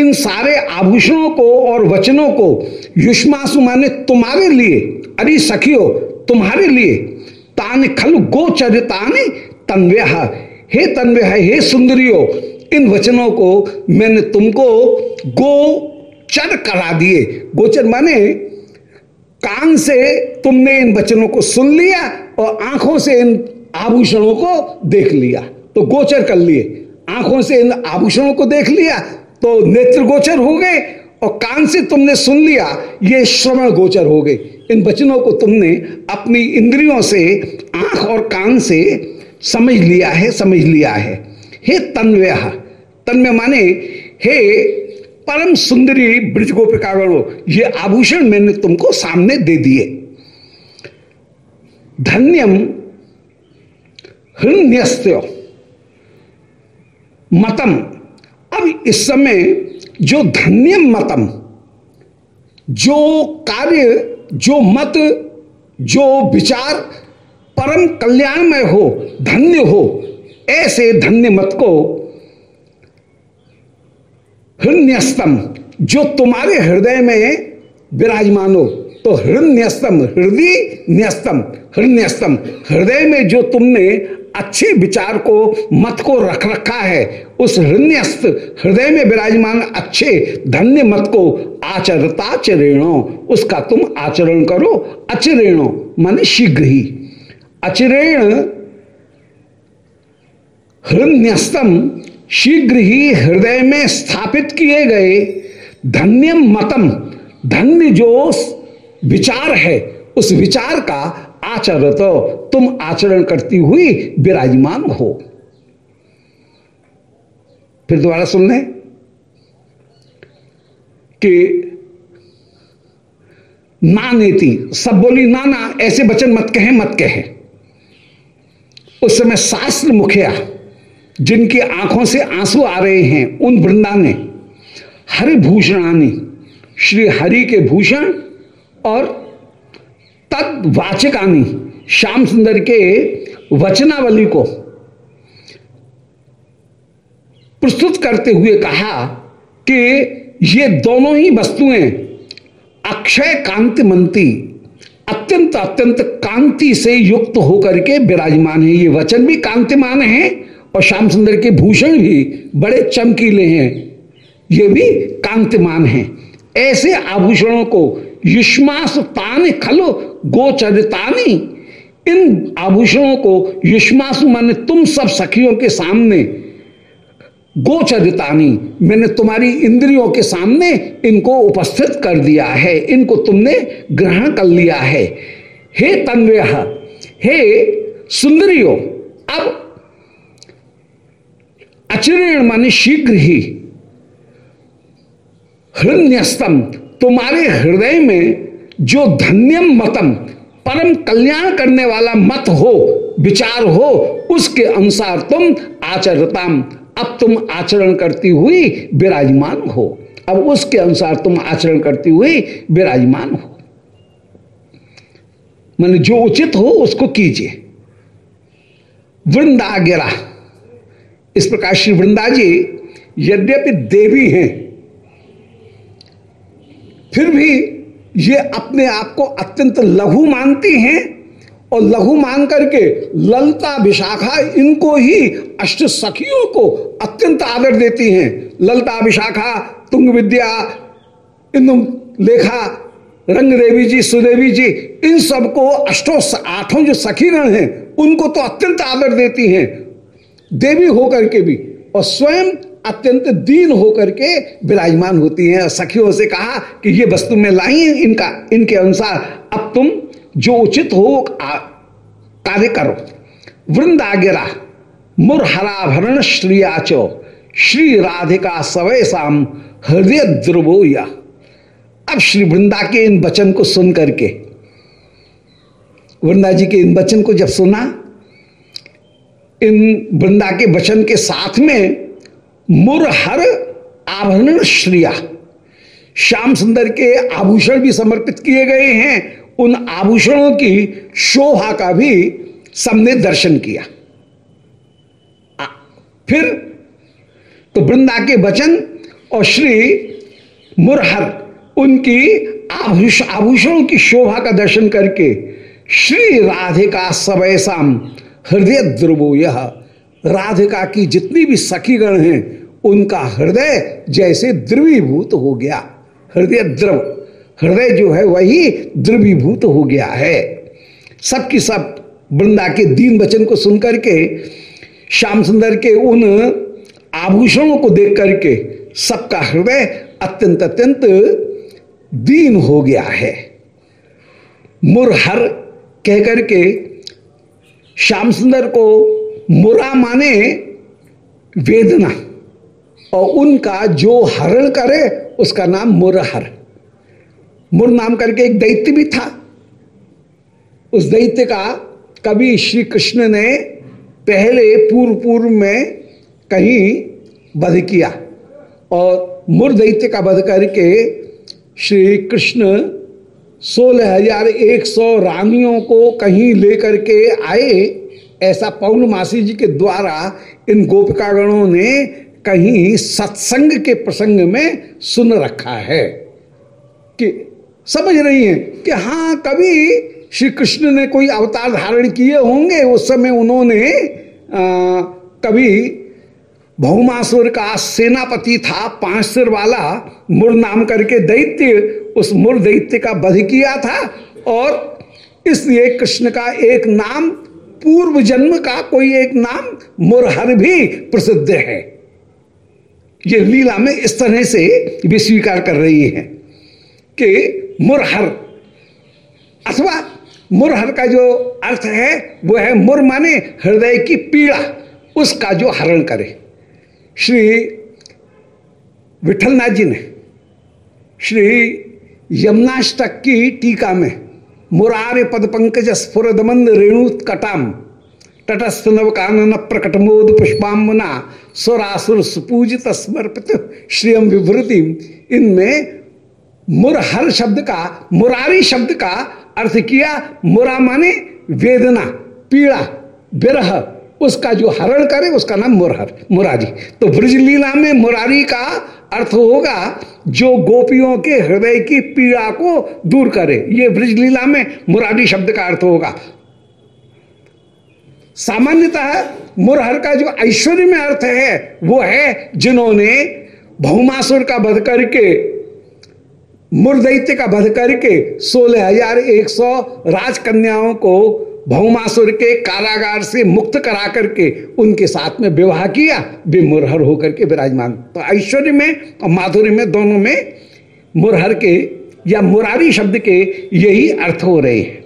इन सारे आभूषणों को और वचनों को युष्मासु माने तुम्हारे लिए, अरे सखियो, तुम्हारे लिए, तान खलु गोचरितान तन्व्य। हे तन्व्य, हे सुंदरियो इन वचनों को मैंने तुमको गोचर करा दिए। गोचर माने कान से तुमने इन वचनों को सुन लिया और आँखों से इन आभूषणों को देख लिया। तो गोचर कर लिए। आँखों से इन आभूषणों को देख लिया तो नेत्र गोचर हो गए और कान से तुमने सुन लिया, ये श्रवण गोचर हो गए। इन वचनों को तुमने अपनी इंद्रियों से, आँख और कान से समझ लिया है, समझ लिया है। हे तन्वय। तन्वय माने, हे परम सुंदरी ब्रज गोपिकागणो ये आभूषण मैंने तुमको सामने दे दिए। धन्यम हृण्यस्त्य मतम। अब इस समय जो धन्यम मतम, जो कार्य, जो मत, जो विचार परम कल्याणमय हो, धन्य हो ऐसे धन्य मत को हृण्यस्तम जो तुम्हारे हृदय में विराजमान हो तो हृदयस्तम हृदय न्यस्तम हृदयस्तम हृदय में जो तुमने अच्छे विचार को, मत को रख रखा है, उस हृदयस्त हृदय में विराजमान अच्छे धन्य मत को आचरताचरेणो, उसका तुम आचरण करो, अचरेणो, मान शीघ्र ही। अचरेण हृदयस्तम शीघ्र ही हृदय में स्थापित किए गए धन्य मतम, धन्य जो विचार है, उस विचार का आचर तो तुम आचरण करती हुई विराजमान हो। फिर दोबारा सुन लें कि ना नेति, सब बोली, ना ना, ऐसे वचन मत कहे मत कहे। उस समय शास्त्र मुखिया जिनकी आँखों से आँसू आ रहे हैं, उन वृंदा ने हरिभूषणानी, श्री हरि के भूषण और तद वाचकानी श्याम सुंदर के वचनावली को प्रस्तुत करते हुए कहा कि ये दोनों ही वस्तुएँ अक्षय कांतिमंती अत्यंत अत्यंत कांति से युक्त होकर के विराजमान है। ये वचन भी कांतिमान है और श्याम सुंदर के भूषण भी बड़े चमकीले हैं। ये भी कांतिमान है। ऐसे आभूषणों को युष्मास तान खलो गोचरितानी, इन आभूषणों को युष्मासु माने तुम सब सखियों के सामने, गोचरितानी, मैंने तुम्हारी इंद्रियों के सामने इनको उपस्थित कर दिया है। इनको तुमने ग्रहण कर लिया है। हे तन्वय, हे सुंदरियो, अब अचिरण माने शीघ्र ही। हृदयस्तम तुम्हारे हृदय में जो धन्यम मतम, परम कल्याण करने वाला मत हो, विचार हो, उसके अनुसार तुम आचरताम। अब तुम आचरण करती हुई विराजमान हो। अब उसके अनुसार तुम आचरण करती हुई विराजमान हो। मान जो उचित हो, उसको कीजिए। वृंदा गिरा इस प्रकार श्री वृंदा जी, यद्यपि देवी हैं, फिर भी ये अपने आप को अत्यंत लघु मानती हैं और लघु मान करके ललता विशाखा इनको ही अष्ट सखियों को अत्यंत आदर देती हैं। ललता विशाखा, तुंग विद्या इन लेखा रंग देवी जी, सुदेवी जी, इन सबको अष्टों आठों जो सखीगण हैं, उनको तो अत्यंत आदर देती हैं। देवी होकर के भी और स्वयं अत्यंत दीन होकर के विराजमान होती हैं। सखियों से कहा कि ये वस्तु में लाई इनका, इनके अनुसार। अब तुम जो उचित हो कार्य करो। वृंदागिरा मुरहराभरण श्रियाचो, श्री राधिका सवय शाम हृदय ध्रुवोया अब श्री वृंदा के इन वचन को सुन करके वृंदा जी के इन वचन को जब सुना इन वृंदा के वचन के साथ में मुरहर आभरण श्रिया। श्याम सुंदर के आभूषण भी समर्पित किए गए हैं। उन आभूषणों की शोभा का भी सबने दर्शन किया। आ, फिर तो वृंदा के वचन और श्री मुरहर उनकी आभूष आभूषणों की शोभा का दर्शन करके श्री राधिका सबैसाम हृदय ध्रुवो यह राधिका की जितनी भी सखीगण हैं, उनका हृदय जैसे द्रवीभूत हो गया। हृदय द्रव हृदय जो है वही द्रवीभूत हो गया है। सबकी सब वृंदा के दीन वचन को सुनकर के, श्याम सुंदर के उन आभूषणों को देख करके सबका हृदय अत्यंत अत्यंत दीन हो गया है। मुरहर कह करके श्याम सुंदर को मुरा माने वेदना, और उनका जो हरण करे, उसका नाम मुरहर। मुर नाम करके एक दैत्य भी था। उस दैत्य का कभी श्री कृष्ण ने पहले पूर्व पूर्व में कहीं वध किया, और मुर दैत्य का वध करके श्री कृष्ण सोलह हज़ार एक सौ रानियों को कहीं लेकर के आए ऐसा पौर्णमासी जी के द्वारा इन गोपिकागणों ने कहीं सत्संग के प्रसंग में सुन रखा है। कि समझ रही हैं कि हाँ कभी श्री कृष्ण ने कोई अवतार धारण किए होंगे उस समय उन्होंने आ, कभी भौमासुर का सेनापति था पाँच सिर वाला मुर नाम करके दैत्य, उस मुर दैत्य का वध किया था और इसलिए कृष्ण का एक नाम, पूर्व जन्म का कोई एक नाम मुरहर भी प्रसिद्ध है। ये लीला में इस तरह से भी स्वीकार कर रही है कि मुरहर अथवा मुरहर का जो अर्थ है, वो है मुर माने हृदय की पीड़ा, उसका जो हरण करे। श्री विठलनाथ जी ने, श्री यमुनाष्टक की टीका में मुरारे पद पंकज स्फुरदमंद रेणुत कटाम, तटस्थ नव कानन प्रकटमोद पुष्पाम्बना स्वरासुर सुपूजित समर्पित श्रीयम विभृति, इनमें मुरहर शब्द का, मुरारी शब्द का अर्थ किया, मुरा माने वेदना, पीड़ा, विरह उसका जो हरण करे, उसका नाम मुरहर मुरारी। तो ब्रजलीला में मुरारी का अर्थ होगा, जो गोपियों के हृदय की पीड़ा को दूर करे। ये ब्रजलीला में मुरारी शब्द का अर्थ होगा। सामान्यतः मुरहर का जो ऐश्वर्य में अर्थ है, वो है जिन्होंने भौमासुर का वध करके, मुरदैत्य का वध करके सोलह हज़ार एक सौ राजकन्याओं को भौमासुर के कारागार से मुक्त करा करके उनके साथ में विवाह किया वे मुरहर होकर के विराजमान। तो ऐश्वर्य में और माधुर्य में दोनों में मुरहर के या मुरारी शब्द के यही अर्थ हो रहे हैं।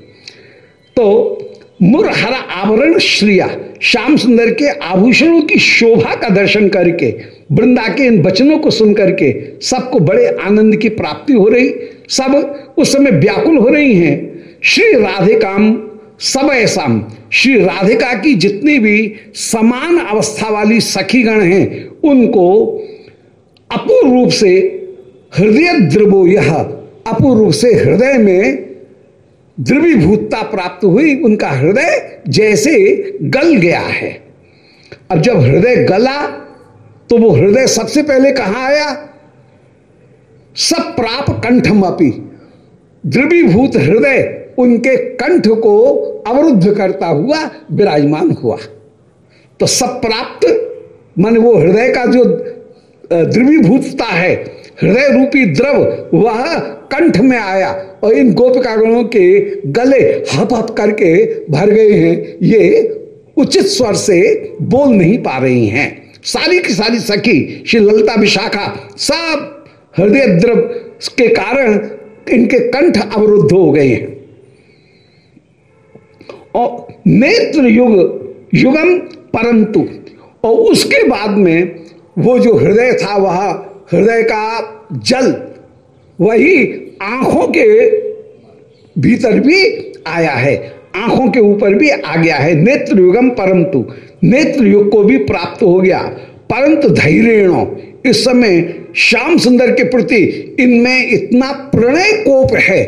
तो मुरहर आवरण श्रिया, श्याम सुंदर के आभूषणों की शोभा का दर्शन करके वृंदा के इन वचनों को सुन करके सबको बड़े आनंद की प्राप्ति हो रही। सब उस समय व्याकुल हो रही हैं। श्री राधिकाम सब ऐसा श्री राधिका की जितनी भी समान अवस्था वाली सखीगण हैं, उनको अपूर्व रूप से हृदय द्रवो यह अपूर्व रूप से हृदय में द्रवीभूतता प्राप्त हुई, उनका हृदय जैसे गल गया है। अब जब हृदय गला तो वो हृदय सबसे पहले कहा आया? सब प्राप कंठम अपी। द्रवीभूत हृदय उनके कंठ को अवरुद्ध करता हुआ विराजमान हुआ। तो सब प्राप्त, मन वो हृदय का जो द्रवीभूतता है, हृदय रूपी द्रव, वह कंठ में आया और इन गोपिकागणों के गले हप हप करके भर गए हैं। ये उचित स्वर से बोल नहीं पा रही हैं। सारी की सारी सखी, श्री ललिता विशाखा, सब हृदय द्रव के कारण इनके कंठ अवरुद्ध हो गए हैं। और नेत्र युग, युगम परंतु। और उसके बाद में वो जो हृदय था, वह हृदय का जल, वही आँखों के भीतर भी आया है। आँखों के ऊपर भी आ गया है। नेत्र युगम परंतु। नेत्र युग को भी प्राप्त हो गया। परंतु धैर्य इस समय श्याम सुंदर के प्रति इनमें इतना प्रणय कोप है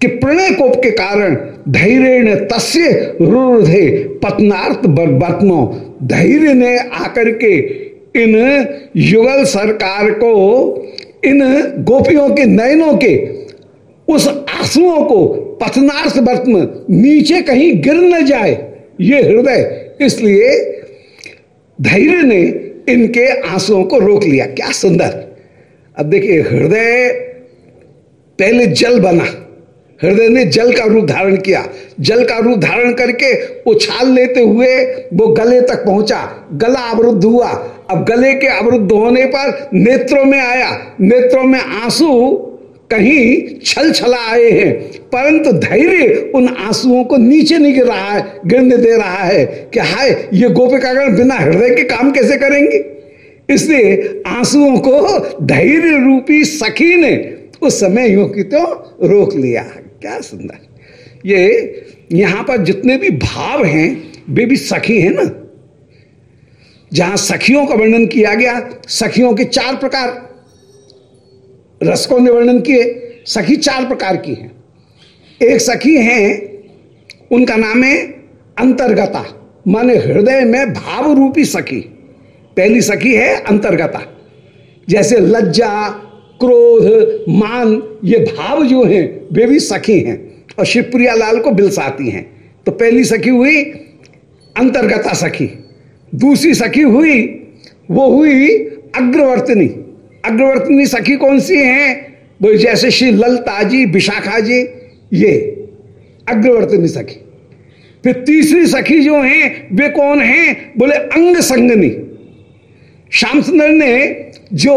कि प्रणय कोप के कारण धैर्य ने तस्य रुधे पत्नार्थ बर्बात्मो धैर्य ने आकर के इन युगल सरकार को, इन गोपियों के नयनों के, उस आंसुओं को पथनार्थ वर्तम नीचे कहीं गिर न जाए, ये हृदय। इसलिए धैर्य ने इनके आंसुओं को रोक लिया। क्या सुंदर। अब देखिए, हृदय पहले जल बना। हृदय ने जल का रूप धारण किया। जल का रूप धारण करके उछाल लेते हुए वो गले तक पहुँचा। गला अवरुद्ध हुआ। अब गले के अवरुद्ध होने पर नेत्रों में आया। नेत्रों में आँसू कहीं छल छला आए हैं। परंतु धैर्य उन आंसुओं को नीचे नहीं गिर रहा है, गिरने दे रहा है कि हाय, ये गोपिकागण बिना हृदय के काम कैसे करेंगे? इसलिए आंसुओं को धैर्य रूपी सखी ने उस समय यूँ की तो रोक लिया। क्या सुंदर। ये, यहाँ पर जितने भी भाव हैं, वे भी सखी हैं ना। जहाँ सखियों का वर्णन किया गया, सखियों के चार प्रकार। रसकों ने वर्णन किए, सखी चार प्रकार की हैं। एक सखी हैं, उनका नाम है अंतर्गता, माने हृदय में भाव रूपी सखी। पहली सखी है अंतर्गता, जैसे लज्जा क्रोध, मान, ये भाव जो हैं, वे भी सखी हैं और शिवप्रिया लाल को बिलसाती हैं। तो पहली सखी हुई अंतर्गता सखी, दूसरी सखी हुई, वो हुई अग्रवर्तनी। अग्रवर्तनी सखी कौन सी हैं? वो जैसे श्री ललता जी, विशाखा जी, ये अग्रवर्तनी सखी। फिर तीसरी सखी जो हैं, वे कौन हैं? बोले अंग संगनी श्याम सुंदर ने जो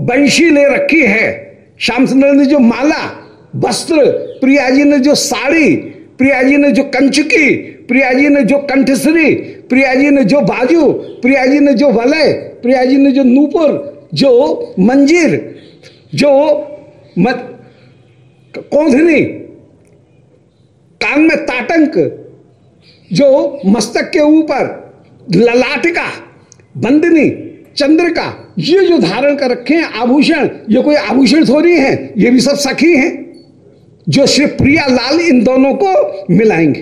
बंशी ले रखी है, श्याम सुंदर ने जो माला, वस्त्र प्रिया जी ने जो साड़ी प्रिया जी ने जो कंचकी प्रिया जी ने जो कंठश्री प्रिया जी ने जो बाजू प्रिया जी ने जो वलय प्रिया जी ने जो नूपुर, जो मंजिर, जो मत, कौंधनी, कान में ताटंक, जो मस्तक के ऊपर, ललाटिका, बंदनी चंद्रिका ये जो धारण कर रखे हैं, आभूषण, ये कोई आभूषण थोड़ी है, ये भी सब सखी हैं, जो श्री प्रिया लाल इन दोनों को मिलाएँगे।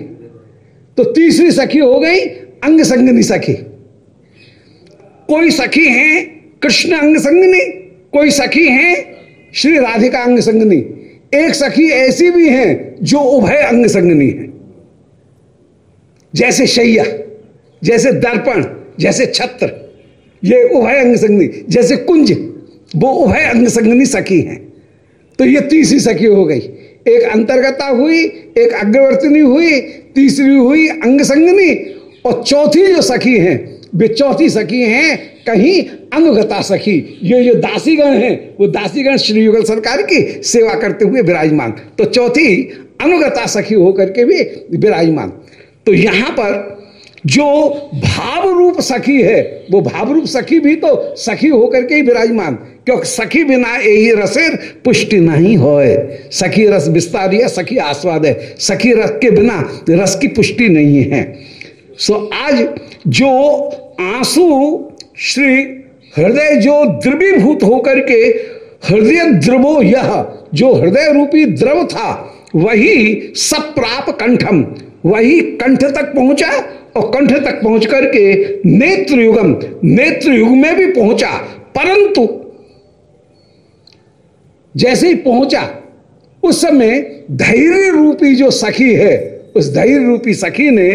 तो तीसरी सखी हो गई अंग संगनी सखी। कोई सखी है कृष्ण अंग संगनी कोई सखी है श्री राधिका अंग संगनी एक सखी ऐसी भी है जो उभय अंग संगनी है। जैसे शैया, जैसे दर्पण, जैसे छत्र ये उभय अंग संगनी जैसे कुंज, वो उभय अंग संगनी सखी है। तो ये तीसरी सखी हो गई। एक अंतर्गता हुई, एक अग्रवर्तनी हुई, तीसरी हुई अंग संगनी और चौथी जो सखी हैं, वे चौथी सखी हैं, कहीं अनुगता सखी। ये जो दासीगण हैं, वो दासीगण श्री युगल सरकार की सेवा करते हुए विराजमान। तो चौथी अनुगता सखी होकर के भी विराजमान। तो यहाँ पर जो भाव रूप सखी है, वो भाव रूप सखी भी तो सखी होकर के ही विराजमान। क्योंकि सखी बिना यही रसेर पुष्टि नहीं हो सखी रस विस्तार है सखी आस्वाद है। सखी रस के बिना रस की पुष्टि नहीं है। सो आज जो आँसू श्री हृदय जो द्रवीभूत होकर के हृदय द्रवो यह, जो हृदय रूपी द्रव था, वही सब प्राप कंठम, वही कंठ तक पहुँचा और कंठ तक पहुँच करके नेत्र युगम नेत्र युग में भी पहुँचा, परंतु जैसे ही पहुँचा, उस समय धैर्य रूपी जो सखी है, उस धैर्य रूपी सखी ने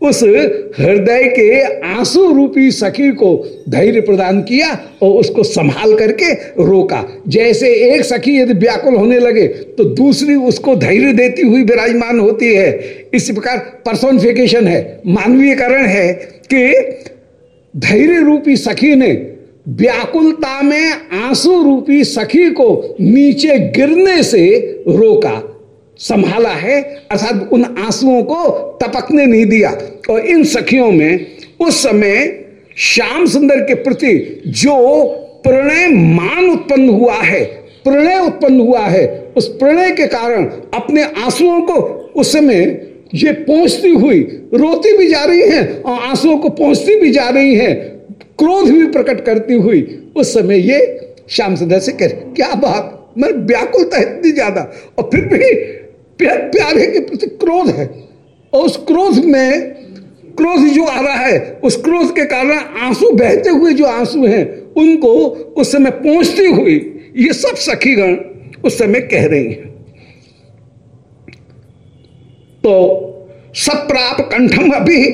उस हृदय के आँसू रूपी सखी को धैर्य प्रदान किया और उसको संभाल करके रोका। जैसे एक सखी यदि व्याकुल होने लगे तो दूसरी उसको धैर्य देती हुई विराजमान होती है। इस प्रकार पर्सोनिफिकेशन है, मानवीयकरण है कि धैर्य रूपी सखी ने व्याकुलता में आँसू रूपी सखी को नीचे गिरने से रोका। संभाला है, अर्थात उन आंसुओं को टपकने नहीं दिया। और इन सखियों में उस समय श्याम सुंदर के प्रति जो प्रणय मान उत्पन्न हुआ है, प्रणय उत्पन्न हुआ है, उस प्रणय के कारण अपने आंसुओं को उस समय ये पहुँचती हुई रोती भी जा रही है और आंसुओं को पहुँचती भी जा रही है, क्रोध भी प्रकट करती हुई उस समय ये श्याम सुंदर से कह क्या बात? मैं व्याकुलता इतनी ज़्यादा। और फिर भी प्यारे के प्रति क्रोध है। और उस क्रोध में, क्रोध जो आ रहा है, उस क्रोध के कारण आँसू बहते हुए जो आँसू हैं, उनको उस समय पहुँचती हुई ये सब सखीगण उस समय कह रही हैं। तो सप्राप कंठम अभी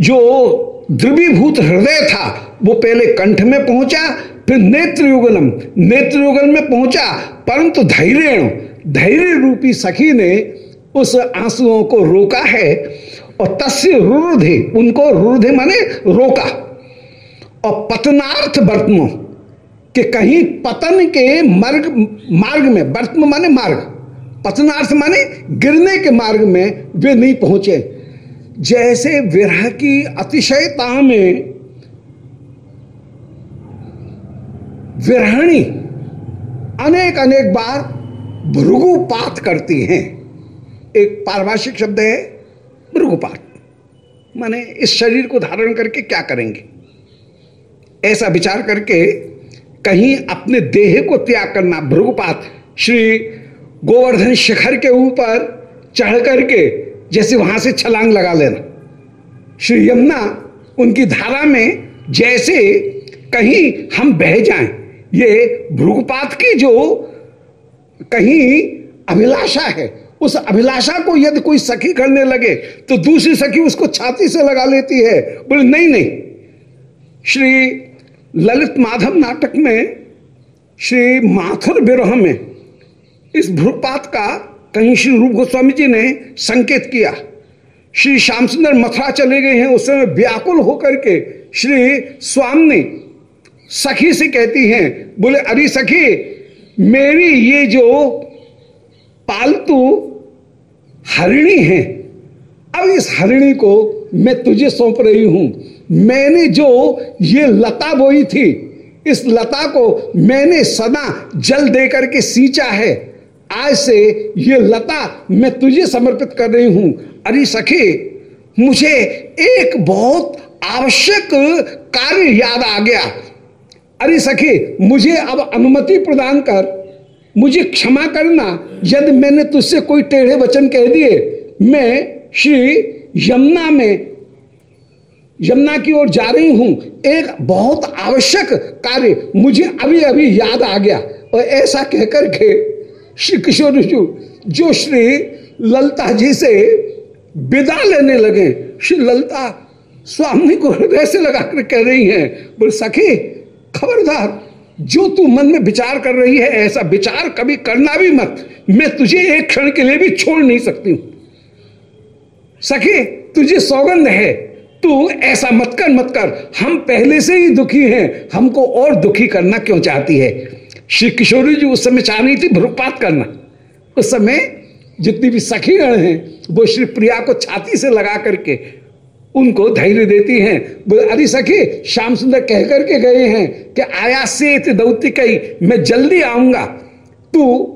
जो द्रवीभूत हृदय था, वो पहले कंठ में पहुँचा, फिर नेत्र युगलम नेत्र युगल में पहुँचा, परंतु धैर्य धैर्य रूपी सखी ने उस आंसुओं को रोका है और तस्य रुरुधे, उनको रुरुधे माने रोका। और पतनार्थ वर्तमो, कि कहीं पतन के मार्ग मार्ग में, वर्तम माने मार्ग, पतनार्थ माने गिरने के मार्ग में वे नहीं पहुँचे। जैसे विरह की अतिशयता में विरहणी अनेक अनेक बार भृगुपात करती हैं। एक पारिभाषिक शब्द है, भृगुपात। माने इस शरीर को धारण करके क्या करेंगे? ऐसा विचार करके कहीं अपने देह को त्याग करना भृगुपात। श्री गोवर्धन शिखर के ऊपर चढ़ करके जैसे वहाँ से छलांग लगा लेना। श्री यमुना उनकी धारा में जैसे कहीं हम बह जाएँ। ये भृगुपात की जो कहीं अभिलाषा है। उस अभिलाषा को यदि कोई सखी करने लगे तो दूसरी सखी उसको छाती से लगा लेती है। बोले, नहीं नहीं। श्री ललित माधव नाटक में, श्री माथुर विरोह में इस भ्रुपात का कहीं श्री रूप गोस्वामी जी ने संकेत किया। श्री श्याम सुंदर मथुरा चले गए हैं, उस समय व्याकुल होकर के श्री स्वामी सखी से कहती हैं, बोले, अरे सखी मेरी ये जो पालतू हरिणी है, अब इस हरिणी को मैं तुझे सौंप रही हूँ। मैंने जो ये लता बोई थी, इस लता को मैंने सदा जल दे करके सींचा है। आज से ये लता मैं तुझे समर्पित कर रही हूँ। अरे सखी, मुझे एक बहुत आवश्यक कार्य याद आ गया। अरे सखी, मुझे अब अनुमति प्रदान कर। मुझे क्षमा करना, यदि मैंने तुझसे कोई टेढ़े वचन कह दिए। मैं श्री यमुना में, यमुना की ओर जा रही हूँ। एक बहुत आवश्यक कार्य मुझे अभी अभी याद आ गया। और ऐसा कहकर के श्री किशोर जो श्री ललता जी से विदा लेने लगे, श्री ललता स्वामी को हृदय से लगाकर कह रही हैं, बोल, सखी खबरदार, जो तू मन में विचार कर रही है, ऐसा विचार कभी करना भी मत। मैं तुझे एक क्षण के लिए भी छोड़ नहीं सकती हूँ। सखी, तुझे सौगंध है। तू ऐसा मत कर मत कर। हम पहले से ही दुखी हैं। हमको और दुखी करना क्यों चाहती है? श्री किशोरी जी उस समय चाह रही थी भ्रुपात करना। उस समय जितनी भी सखीगण हैं, वो श्री प्रिया को छाती से लगा करके उनको धैर्य देती हैं। बोले, अरे सखी, श्याम सुंदर कह करके गए हैं कि आया से दौती कही, मैं जल्दी आऊँगा। तू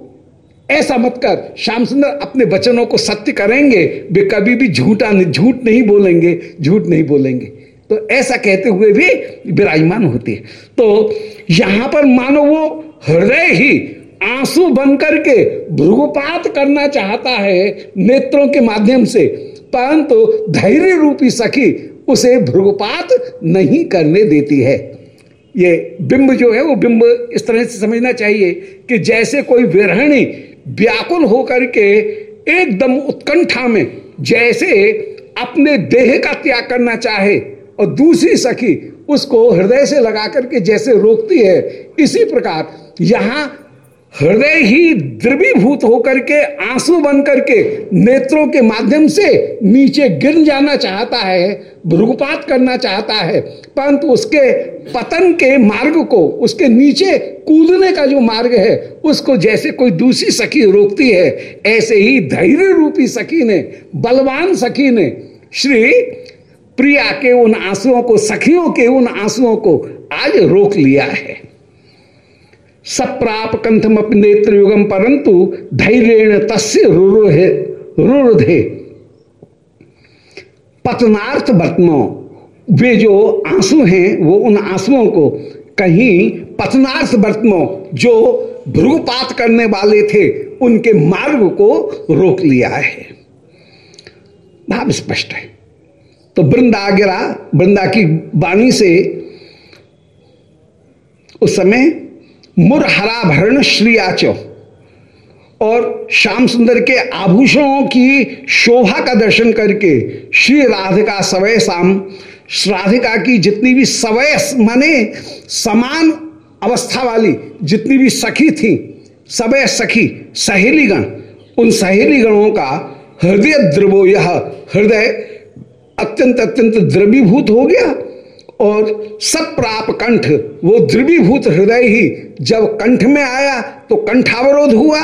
ऐसा मत कर, श्याम सुंदर अपने वचनों को सत्य करेंगे, वे कभी भी झूठा झूठ नहीं बोलेंगे, झूठ नहीं बोलेंगे। तो ऐसा कहते हुए भी विराजमान होती है। तो यहाँ पर मानो वो हृदय ही आँसू बन करके भ्रुगपात करना चाहता है नेत्रों के माध्यम से। परंतु धैर्य रूपी सखी उसे भ्रुगपात नहीं करने देती है। ये बिंब जो है, वो बिंब इस तरह से समझना चाहिए कि जैसे कोई विरहणी व्याकुल होकर के एकदम उत्कंठा में जैसे अपने देह का त्याग करना चाहे और दूसरी सखी उसको हृदय से लगा करके जैसे रोकती है, इसी प्रकार यहाँ हृदय ही द्रवीभूत होकर के, आँसू बन करके नेत्रों के माध्यम से नीचे गिर जाना चाहता है, भृगुपात करना चाहता है, परंतु उसके पतन के मार्ग को, उसके नीचे कूदने का जो मार्ग है, उसको जैसे कोई दूसरी सखी रोकती है, ऐसे ही धैर्य रूपी सखी ने, बलवान सखी ने, श्री प्रिया के उन आंसुओं को, सखियों के उन आंसुओं को आज रोक लिया है। सप्राप कंथम नेत्र युगम परंतु धैर्य तस्य रुरुधे। पतनार्थ बत्मो वे जो आँसू हैं, वो उन आंसुओं को कहीं पतनार्थ बर्तमो जो भ्रुपात करने वाले थे, उनके मार्ग को रोक लिया है। भाव स्पष्ट है। तो वृंदा गिरा वृंदा की वाणी से उस समय मुरहराभरण श्रीयाचो। और श्याम सुंदर के आभूषणों की शोभा का दर्शन करके श्री राधिका सवय शाम राधिका की जितनी भी सवय माने, समान अवस्था वाली जितनी भी सखी थी, सवय सखी सहेलीगण उन सहेलीगणों का हृदय द्रवो यह, हृदय अत्यंत अत्यंत द्रवीभूत हो गया। और सब प्राप कंठ वो द्रवीभूत हृदय ही, जब कंठ में आया तो कंठावरोध हुआ।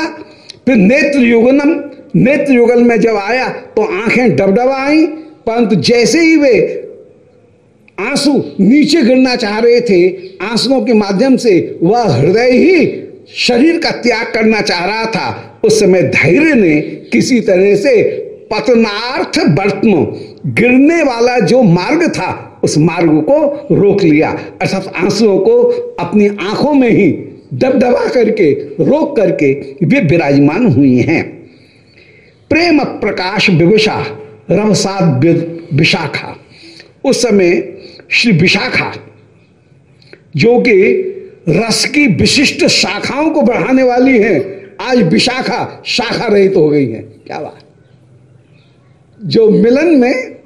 फिर नेत्र युगनम नेत्र युगल में जब आया तो आँखें डबडबा आई, परंतु जैसे ही वे आँसू नीचे गिरना चाह रहे थे, आंसुओं के माध्यम से वह हृदय ही शरीर का त्याग करना चाह रहा था। उस समय धैर्य ने किसी तरह से पतनार्थ वर्तम गिरने वाला जो मार्ग था उस मार्ग को रोक लिया। अर्थात आंसुओं को अपनी आँखों में ही दबदबा करके, रोक करके वे विराजमान हुई हैं। प्रेम प्रकाश विवशा रमसाद विशाखा। उस समय श्री विशाखा, जो कि रस की विशिष्ट शाखाओं को बढ़ाने वाली है, आज विशाखा शाखा रहित तो हो गई है। क्या बात। जो मिलन में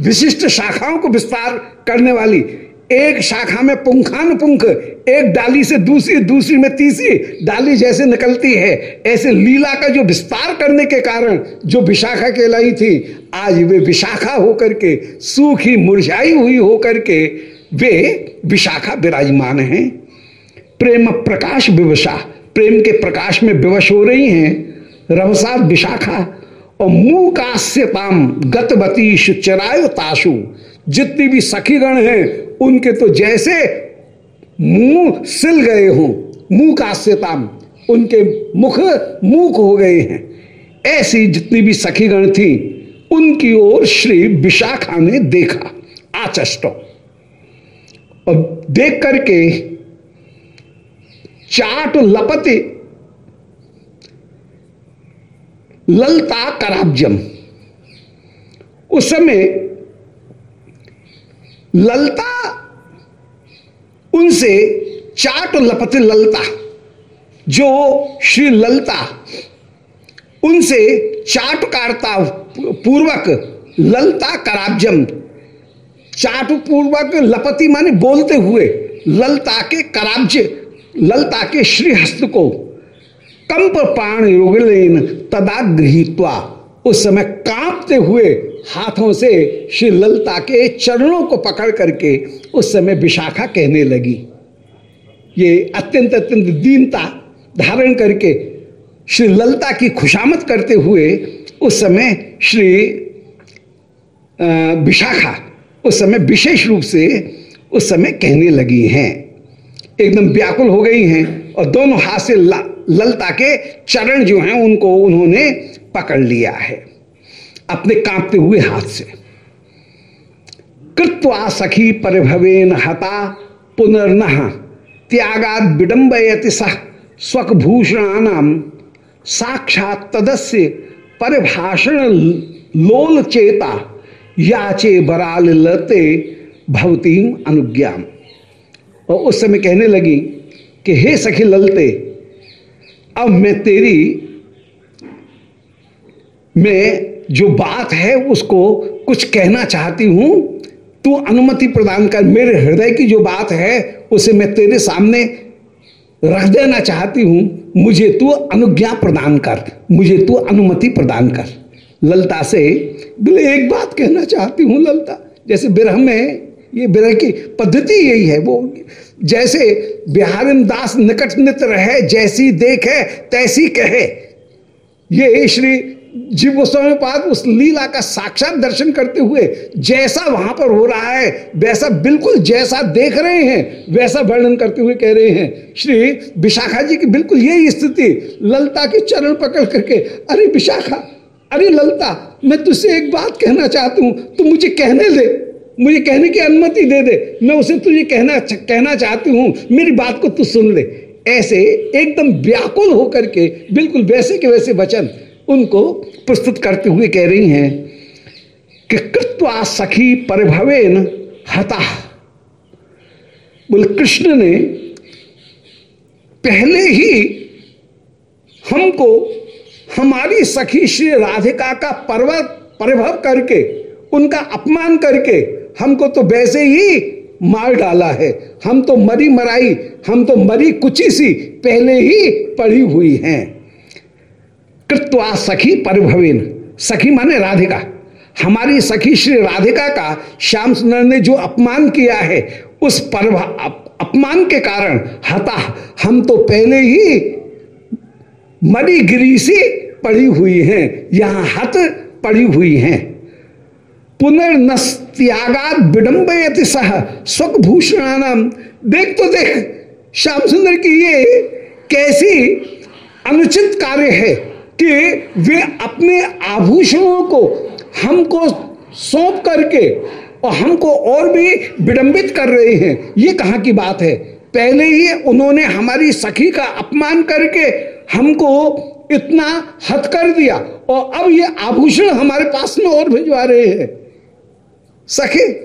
विशिष्ट शाखाओं को विस्तार करने वाली। एक शाखा में पुंखानुपुंख, एक डाली से दूसरी दूसरी में तीसरी डाली जैसे निकलती है। ऐसे लीला का जो विस्तार करने के कारण जो विशाखा कहलाई थी, आज वे विशाखा होकर के, सूखी मुरझाई हुई होकर के वे विशाखा विराजमान हैं। प्रेम प्रकाश विवशा, प्रेम के प्रकाश में विवश हो रही हैं। रवसाद विशाखा और मुँह काश्यताम गतवती चराय ताशु जितनी भी सखीगण हैं, उनके तो जैसे मुँह सिल गए हों, मुँह काश्यताम उनके मुख मूक हो गए हैं। ऐसी जितनी भी सखीगण थी, उनकी ओर श्री विशाखा ने देखा, आचष्टो। और देख करके चाट लपति ललता कराब्जम। उस समय ललता उनसे चाट लपति ललता, जो श्री ललता उनसे चाटकारता पूर्वक ललता कराब्जम चाट पूर्वक लपति माने बोलते हुए ललता के कराब्ज, ललता के श्रीहस्त को कंप प्राण युगलेन तदा गृहित्वा उस समय कांपते हुए हाथों से श्री ललता के चरणों को पकड़ करके उस समय विशाखा कहने लगी। ये अत्यंत अत्यंत दीनता धारण करके श्री ललता की खुशामद करते हुए उस समय श्री विशाखा उस समय विशेष रूप से उस समय कहने लगी हैं। एकदम व्याकुल हो गई हैं। और दोनों हाथ से ललता के चरण जो हैं उनको उन्होंने पकड़ लिया है, अपने कांपते हुए हाथ से। कृत्वा सखी परिभवेन हता पुनर्न त्यागाद विडंबयति सह स्वकभूषणानाम साक्षात तदस्य परिभाषण लोल चेता याचे बराल लते भवतीम अनुज्ञाम। और उस समय कहने लगी कि, हे सखी ललते, अब मैं तेरी, मैं जो बात है उसको कुछ कहना चाहती हूँ, तू अनुमति प्रदान कर, मेरे हृदय की जो बात है उसे मैं तेरे सामने रख देना चाहती हूँ, मुझे तू अनुज्ञा प्रदान कर, मुझे तू अनुमति प्रदान कर। ललता से बोले एक बात कहना चाहती हूँ, ललता, जैसे विरह में ये विरह की पद्धति यही है। वो जैसे बिहारिन दास निकट नित रहे, जैसी देखे, तैसी कहे। ये श्री जीव गोस्वामी पाद उस लीला का साक्षात दर्शन करते हुए, जैसा वहाँ पर हो रहा है, वैसा बिल्कुल जैसा देख रहे हैं, वैसा वर्णन करते हुए कह रहे हैं। श्री विशाखा जी की बिल्कुल यही स्थिति, ललता के चरण पकड़ करके, अरे विशाखा, अरे ललता, मैं तुझसे एक बात कहना चाहती हूँ, तू मुझे कहने दे। मुझे कहने की अनुमति दे दे। मैं उसे तुझे कहना कहना चाहती हूँ। मेरी बात को तू सुन ले। ऐसे एकदम व्याकुल होकर के, बिल्कुल वैसे के वैसे वचन उनको प्रस्तुत करते हुए कह रही हैं कि कृत्वा सखी परिभवेन हता। बोल, कृष्ण ने पहले ही हमको, हमारी सखी श्री राधिका का पर्वत, परिभव करके, उनका अपमान करके हमको तो वैसे ही मार डाला है। हम तो मरी मराई, हम तो मरी कुची सी पहले ही पड़ी हुई हैं। कृत्वा सखी परिभविन। सखी माने राधिका। हमारी सखी श्री राधिका का श्याम सुंदर ने जो अपमान किया है, उस पर अपमान के कारण हता हम तो पहले ही मरी गिरी से पड़ी हुई हैं, यहाँ हत पड़ी हुई हैं। पुनर्नस्त्यागात विडंबयति सह सुख भूषणानाम देख तो देख, श्याम सुंदर की ये कैसी अनुचित कार्य है कि वे अपने आभूषणों को हमको सौंप करके और हमको और भी विडंबित कर रहे हैं। ये कहाँ की बात है? पहले ही उन्होंने हमारी सखी का अपमान करके हमको इतना हद कर दिया और अब ये आभूषण हमारे पास में और भिजवा रहे हैं। सखी,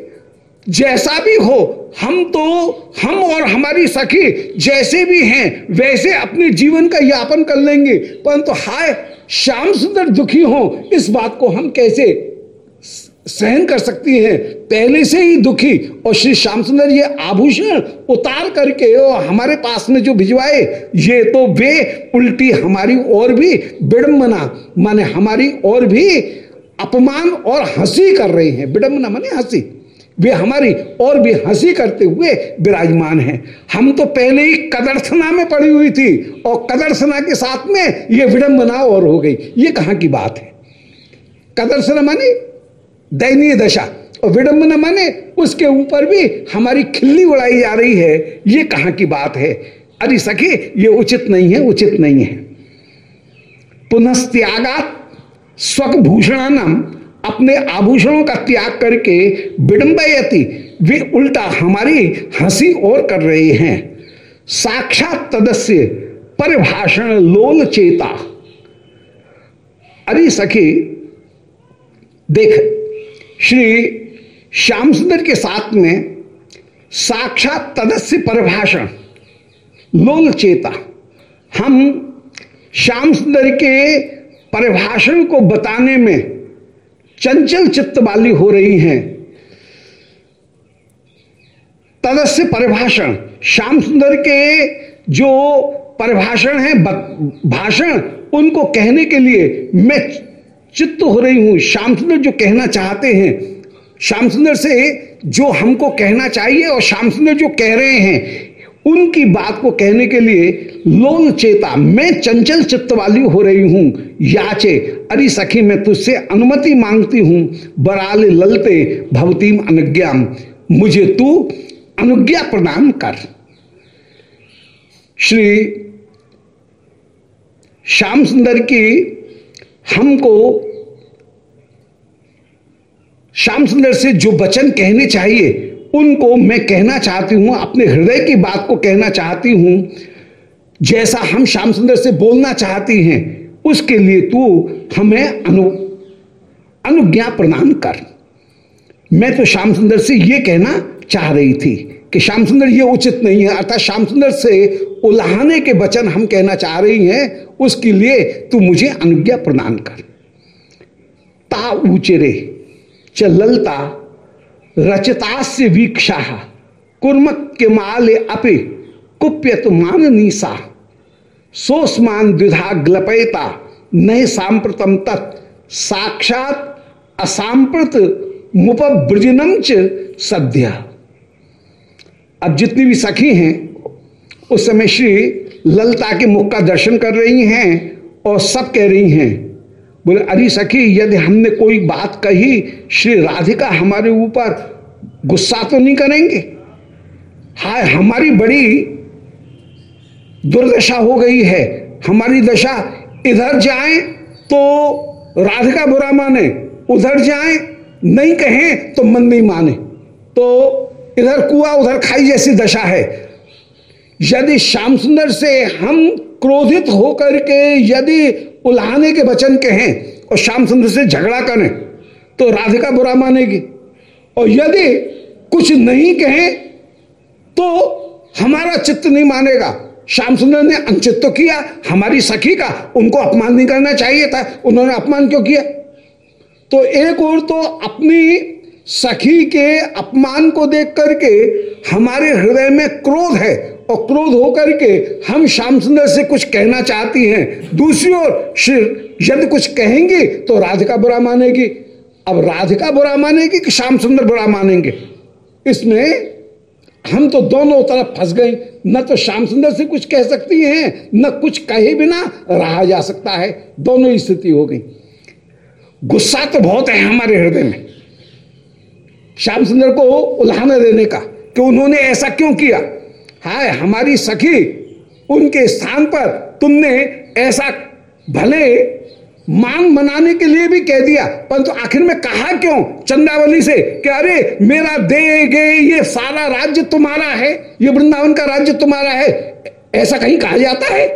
जैसा भी हो, हम तो हम और हमारी सखी जैसे भी हैं, वैसे अपने जीवन का यापन कर लेंगे। परंतु तो हाय, श्याम सुंदर दुखी हो, इस बात को हम कैसे सहन कर सकती हैं? पहले से ही दुखी, और श्री श्याम सुंदर ये आभूषण उतार करके, और हमारे पास में जो भिजवाए, ये तो वे उल्टी हमारी और भी विडम्बना माने हमारी और भी अपमान और हँसी कर रहे हैं। विडम्बना माने हँसी। वे हमारी और भी हँसी करते हुए विराजमान हैं। हम तो पहले ही कदर्थना में पड़ी हुई थी और कदर्थना के साथ में ये विडंबना और हो गई। ये कहाँ की बात है? कदर्शना माने दयनीय दशा और विडंबना माने उसके ऊपर भी हमारी खिल्ली उड़ाई जा रही है। ये कहाँ की बात है? अरे सखी, ये उचित नहीं है, उचित नहीं है। पुनस्त्यागात स्वक भूषणानम अपने आभूषणों का त्याग करके विडंबयति। वे उल्टा हमारी हँसी और कर रहे हैं। साक्षात तदस्य परिभाषण लोल चेता। अरे सखी, देख, श्री श्याम सुंदर के साथ में साक्षात तदस्य परिभाषण लोल चेता। हम श्याम सुंदर के परिभाषण को बताने में चंचल चित्त वाली हो रही हैं। तदस्य परिभाषण, श्याम सुंदर के जो परिभाषण है भाषण, उनको कहने के लिए मैं चित्त हो रही हूँ। श्याम सुंदर जो कहना चाहते हैं, श्याम सुंदर से जो हमको कहना चाहिए और श्याम सुंदर जो कह रहे हैं उनकी बात को कहने के लिए लोल चेता, मैं चंचल चित्त वाली हो रही हूँ। याचे, अरे सखी, मैं तुझसे अनुमति मांगती हूँ। बराल ललते भवतीम अनुज्ञा मुझे तू अनुज्ञा प्रदान कर। श्री श्याम सुंदर की हमको श्याम सुंदर से जो वचन कहने चाहिए उनको मैं कहना चाहती हूँ, अपने हृदय की बात को कहना चाहती हूँ, जैसा हम श्याम सुंदर से बोलना चाहती हैं, उसके लिए तू हमें अनु, अनुज्ञा प्रदान कर। मैं तो श्याम सुंदर से यह कहना चाह रही थी कि श्याम सुंदर ये उचित नहीं है, अर्थात श्याम सुंदर से उल्हाने के वचन हम कहना चाह रही हैं, उसके लिए तू मुझे अनुज्ञा प्रदान कर। ता ऊचरे च ललता रचतास्य वीक्षा। कुर्मक के माले अपि कुप्यत मान नीसा सोस्मान द्विधा ग्लपयता नए सांप्रतम तत्। साक्षात असाम्प्रत मुपब्रजनम च सद्य। अब जितनी भी सखी हैं, उस समय श्री ललता के मुख का दर्शन कर रही हैं और सब कह रही हैं बोले, अरे सखी, यदि हमने कोई बात कही, श्री राधिका हमारे ऊपर गुस्सा तो नहीं करेंगे? हाय, हमारी बड़ी दुर्दशा हो गई है। हमारी दशा इधर जाए तो राधिका बुरा माने, उधर जाए नहीं कहें तो मन नहीं माने। तो इधर कुआ उधर खाई जैसी दशा है। यदि श्याम सुंदर से हम क्रोधित होकर के यदि उल्हाने के वचन कहें और श्याम सुंदर से झगड़ा करें तो राधिका बुरा मानेगी। और यदि कुछ नहीं कहें तो हमारा चित्त नहीं मानेगा। श्याम सुंदर ने अंचित तो किया, हमारी सखी का, उनको अपमान नहीं करना चाहिए था। उन्होंने अपमान क्यों किया? तो एक और तो अपनी सखी के अपमान को देख करके हमारे हृदय में क्रोध है और क्रोध होकर के हम श्याम सुंदर से कुछ कहना चाहती हैं। दूसरी ओर श्री यदि कुछ कहेंगे तो राधिका बुरा मानेगी। अब राधिका बुरा मानेगी कि श्याम सुंदर बुरा मानेंगे। इसमें हम तो दोनों तरफ़ फंस गए। न तो श्याम सुंदर से कुछ कह सकती हैं, न कुछ कहे बिना रहा जा सकता है। दोनों ही स्थिति हो गई। गुस्सा तो बहुत है हमारे हृदय में। श्याम सुंदर को उल्हाना देने का कि उन्होंने ऐसा क्यों किया? हाय, हमारी सखी, उनके स्थान पर तुमने ऐसा भले मान मनाने के लिए भी कह दिया, परंतु तो आखिर में कहा क्यों चंदावली से कि अरे, मेरा दे गए ये सारा राज्य तुम्हारा है, ये वृंदावन का राज्य तुम्हारा है, ऐसा कहीं कहा जाता है?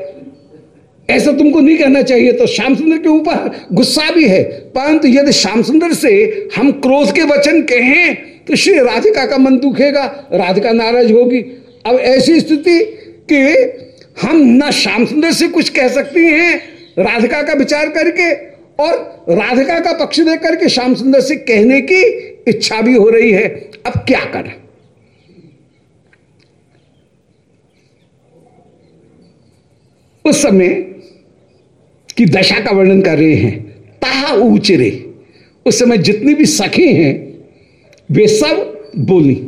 ऐसा तुमको नहीं कहना चाहिए तो श्याम सुंदर के ऊपर गुस्सा भी है, परंतु यदि श्याम सुंदर से हम क्रोध के वचन कहें तो श्री राधिका का मन दुखेगा, राधिका नाराज़ होगी अब ऐसी स्थिति कि हम न श्याम सुंदर से कुछ कह सकती हैं, राधिका का विचार करके, और राधिका का पक्ष दे करके श्याम सुंदर से कहने की इच्छा भी हो रही है। अब क्या करें? उस समय की दशा का वर्णन कर रहे हैं। ताहा ऊचरे उस समय जितनी भी सखी हैं, वे सब बोली।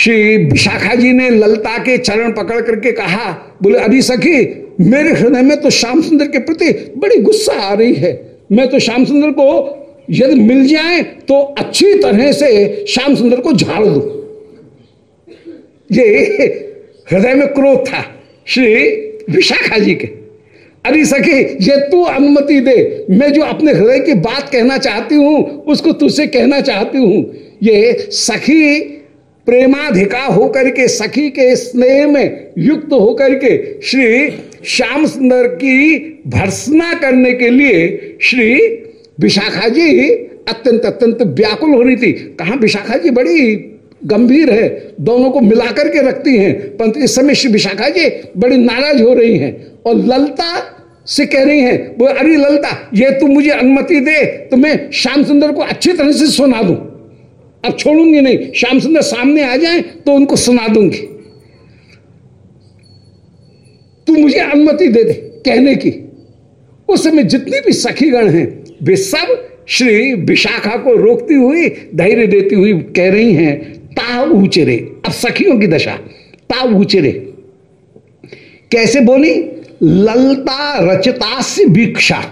श्री विशाखा जी ने ललता के चरण पकड़ करके कहा, बोले, अभी सखी, मेरे हृदय में तो श्याम सुंदर के प्रति बड़ी गुस्सा आ रही है। मैं तो श्याम सुंदर को यदि मिल जाए तो अच्छी तरह से श्याम सुंदर को झाड़ दू। ये हृदय में क्रोध था श्री विशाखा जी के। अरे सखी, ये तू अनुमति दे। मैं जो अपने हृदय की बात कहना चाहती हूँ, उसको तुझसे कहना चाहती हूँ। ये सखी प्रेमाधिका होकर के, सखी के स्नेह में युक्त होकर के, श्री श्याम सुंदर की भर्सना करने के लिए श्री विशाखा जी अत्यंत अत्यंत व्याकुल हो रही थी। कहा विशाखा जी? बड़ी गंभीर है। दोनों को मिलाकर के रखती हैं। परंतु इस समय श्री विशाखा जी बड़ी नाराज़ हो रही हैं और ललता से कह रही हैं, वो अरे ललता, ये तू मुझे अनुमति दे तो मैं श्याम सुंदर को अच्छी तरह से सुना दूँ। अब छोड़ूँगी नहीं। श्याम सुंदर सामने आ जाए तो उनको सुना दूँगी। तू मुझे अनुमति दे दे कहने की। उस समय जितनी भी सखीगण हैं, वे सब श्री विशाखा को रोकती हुई, धैर्य देती हुई कह रही हैं, ता ऊचरे अब सखियों की दशा, ता ऊचरे कैसे बोली? ललता रचतास्य वीक्षा।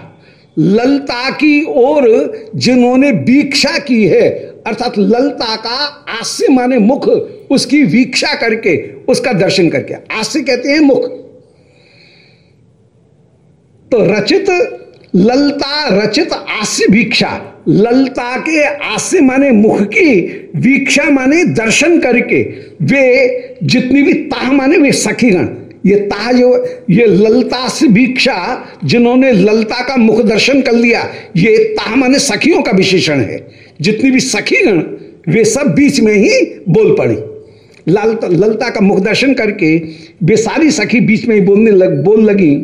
ललता की ओर जिन्होंने वीक्षा की है अर्थात ललता का आस्य माने मुख, उसकी वीक्षा करके, उसका दर्शन करके। आस्य कहते हैं मुख। तो रचित ललता, रचित आस्य वीक्षा। ललता के आस्य माने मुख की वीक्षा माने दर्शन करके, वे जितनी भी ताह माने वे सखीगण। ये ताह जो, ये ललता से वीक्षा, जिन्होंने ललता का मुख दर्शन कर लिया, ये ताह माने सखियों का विशेषण है। जितनी भी सखीगण, वे सब बीच में ही बोल पड़ी। ललता ललता का मुख दर्शन करके वे सारी सखी बीच में ही बोलने लग, बोल लगी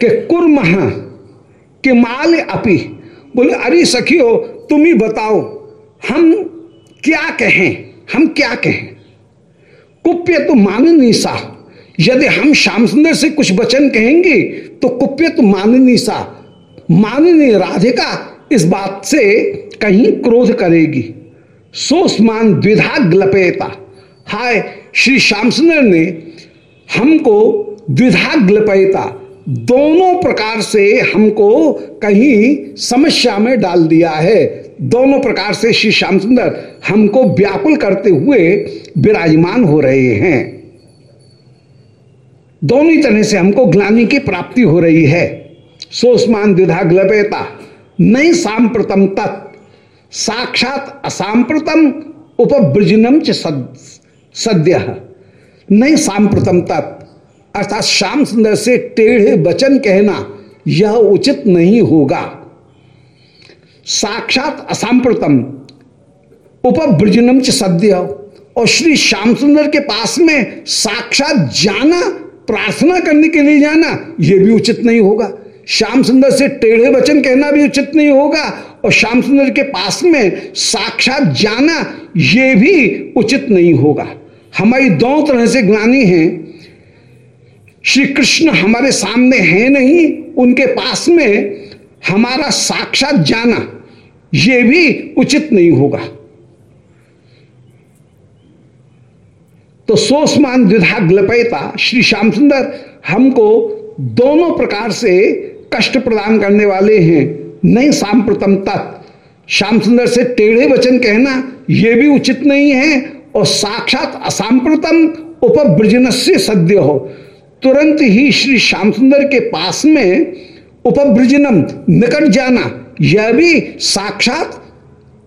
कि कुरमहा के माल अपी। बोले, अरे सखियो, तुम ही बताओ, हम क्या कहें, हम क्या कहें? कुप्य तो माननी सा। यदि हम श्याम सुंदर से कुछ वचन कहेंगे तो कुप्य तो माननी सा। माननी राधिका इस बात से कहीं क्रोध करेगी। सोस्मान द्विधा ग्लपेता हाय, श्री श्याम सुंदर ने हमको द्विधा ग्लपेता दोनों प्रकार से हमको कहीं समस्या में डाल दिया है। दोनों प्रकार से श्री श्याम सुंदर हमको व्याकुल करते हुए विराजमान हो रहे हैं। दोनों ही तरह से हमको ग्लानी की प्राप्ति हो रही है। सोस्मान द्विधा ग्लपेता नहीं सांप्रतम तत्। साक्षात असाम्प्रतम उपब्रजनम च सद्य। नहीं सांप्रतम तत्। अर्थात श्याम सुंदर से टेढ़े वचन कहना यह उचित नहीं होगा। साक्षात असाम्प्रतम उपब्रजनम च सद्य। और श्री श्याम सुंदर के पास में साक्षात जाना, प्रार्थना करने के लिए जाना यह भी उचित नहीं होगा। श्याम सुंदर से टेढ़े वचन कहना भी उचित नहीं होगा और श्याम सुंदर के पास में साक्षात जाना यह भी उचित नहीं होगा। हमारी दोनों तरह से ज्ञानी हैं। श्री कृष्ण हमारे सामने हैं नहीं, उनके पास में हमारा साक्षात जाना यह भी उचित नहीं होगा। तो सोसमान द्विधा ग्लपेता श्री श्याम सुंदर हमको दोनों प्रकार से कष्ट प्रदान करने वाले हैं। नहीं, सांप्रतम तत्। श्याम सुंदर से टेढ़े वचन कहना यह भी उचित नहीं है। और साक्षात असाम्प्रतम उपब्रजन से सद्य हो। तुरंत ही श्री श्याम सुंदर के पास में उपब्रजनम निकट जाना, यह भी साक्षात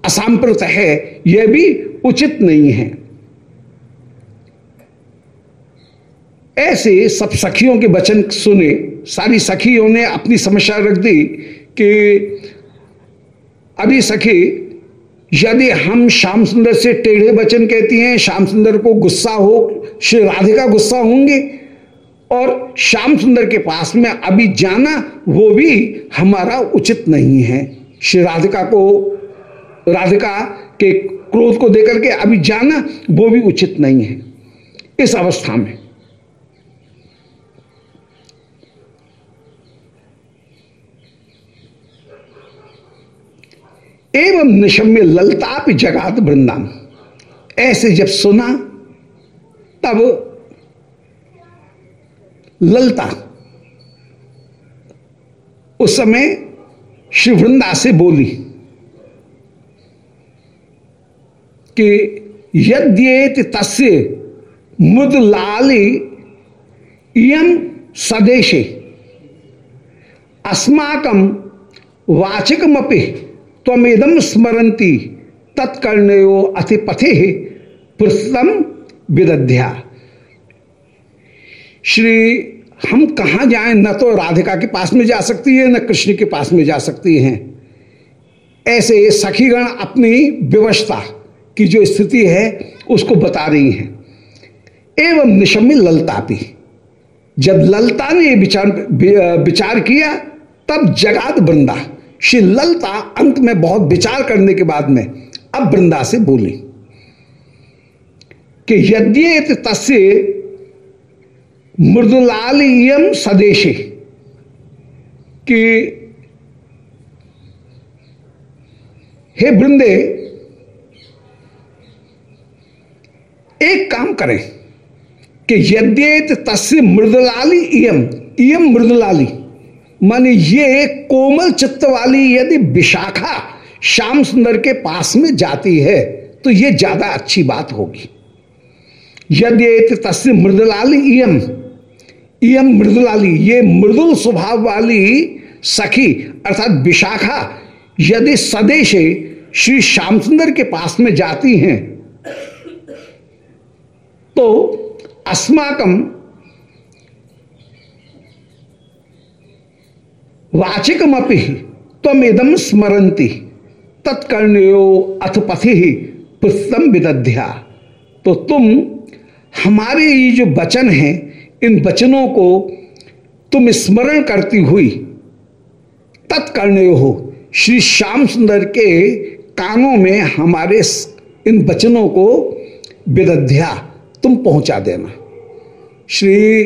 असाम्प्रत है। यह भी उचित नहीं है। ऐसे सब सखियों के वचन सुने सारी सखियों ने अपनी समस्या रख दी कि अभी सखी, यदि हम श्याम सुंदर से टेढ़े वचन कहती हैं, श्याम सुंदर को गुस्सा हो, श्री राधिका गुस्सा होंगे, और श्याम सुंदर के पास में अभी जाना, वो भी हमारा उचित नहीं है। श्री राधिका को, राधिका के क्रोध को देकर के अभी जाना, वो भी उचित नहीं है। इस अवस्था में एवं निशम्य ललताप जगात वृंदाम। ऐसे जब सुना, तब ललता। उस समय श्री वृंदा से बोली कि यद्येत तस्य मुदलाली इम सदेशे। अस्माकम वाचिकमपि तमेदम स्मरती तत्कर्णयो अतिपथे प्रस्तम विदध्या। श्री, हम कहाँ जाएँ? न तो राधिका के पास में जा सकती है, न कृष्ण के पास में जा सकती हैं। ऐसे सखीगण अपनी व्यवस्था की जो स्थिति है, उसको बता रही हैं। एवं निशम्य ललतापी जब ललता ने विचार विचार किया, तब जगात वृंदा। श्री ललता अंत में बहुत विचार करने के बाद में अब वृंदा से बोली कि यद्येत तस्य मृदुलालियम सदेशे, कि हे वृंदे, एक काम करें कि यद्येत तस्य मृदुलाली इयम इयम मृदुलाली माने ये कोमल चित्त वाली यदि विशाखा श्याम सुंदर के पास में जाती है तो ये ज़्यादा अच्छी बात होगी। यदि तस्य मृदुलाली इयम इयम मृदुलाली, ये मृदुल स्वभाव वाली सखी अर्थात विशाखा यदि सदेशे श्री श्याम सुंदर के पास में जाती हैं तो अस्माकम वाचिकमपि तमेदम स्मरती तत्कर्णयो अथ पथि ही पुस्तम विदध्या। तो तुम, हमारे ये जो वचन हैं, इन वचनों को तुम स्मरण करती हुई, तत्कर्णय हो श्री श्याम सुंदर के कानों में हमारे इन वचनों को विदध्या। तुम पहुँचा देना। श्री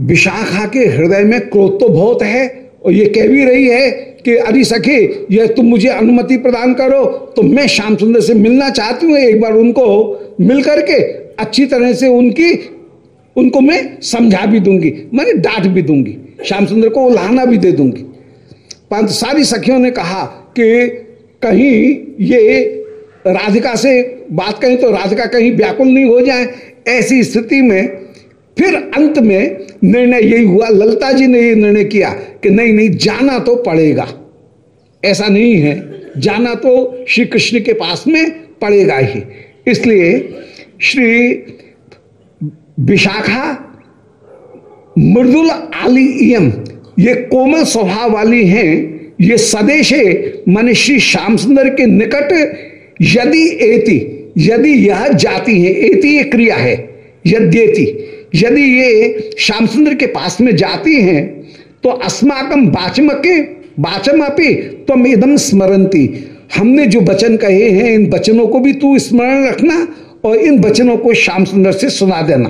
विशाखा के हृदय में क्रोध तो बहुत है और ये कह भी रही है कि, अरे सखे, यह तुम मुझे अनुमति प्रदान करो तो मैं श्याम सुंदर से मिलना चाहती हूँ, एक बार उनको, मिल करके अच्छी तरह से उनकी, उनको मैं समझा भी दूँगी, मैंने डांट भी दूँगी, श्याम सुंदर को उल्हाना भी दे दूँगी। परंतु सारी सखियों ने कहा कि, कहीं ये राधिका से बात कहें तो राधिका कहीं व्याकुल नहीं हो जाए, ऐसी स्थिति में फिर अंत में निर्णय यही हुआ। ललता जी ने यह निर्णय किया कि नहीं नहीं, जाना तो पड़ेगा। ऐसा नहीं है। जाना तो श्री कृष्ण के पास में पड़ेगा ही। इसलिए श्री विशाखा, मृदुल आली इम ये कोमल स्वभाव वाली हैं, ये सदेशे, मन श्री श्याम सुंदर के निकट यदि एति, यदि यह जाती है, एति ये क्रिया है, यद्येति। यदि ये श्याम सुंदर के पास में जाती हैं तो अस्माकम बाचमके बाचमापी तो एकदम स्मरणती हमने जो वचन कहे हैं, इन वचनों को भी तू स्मरण रखना और इन वचनों को श्याम सुंदर से सुना देना।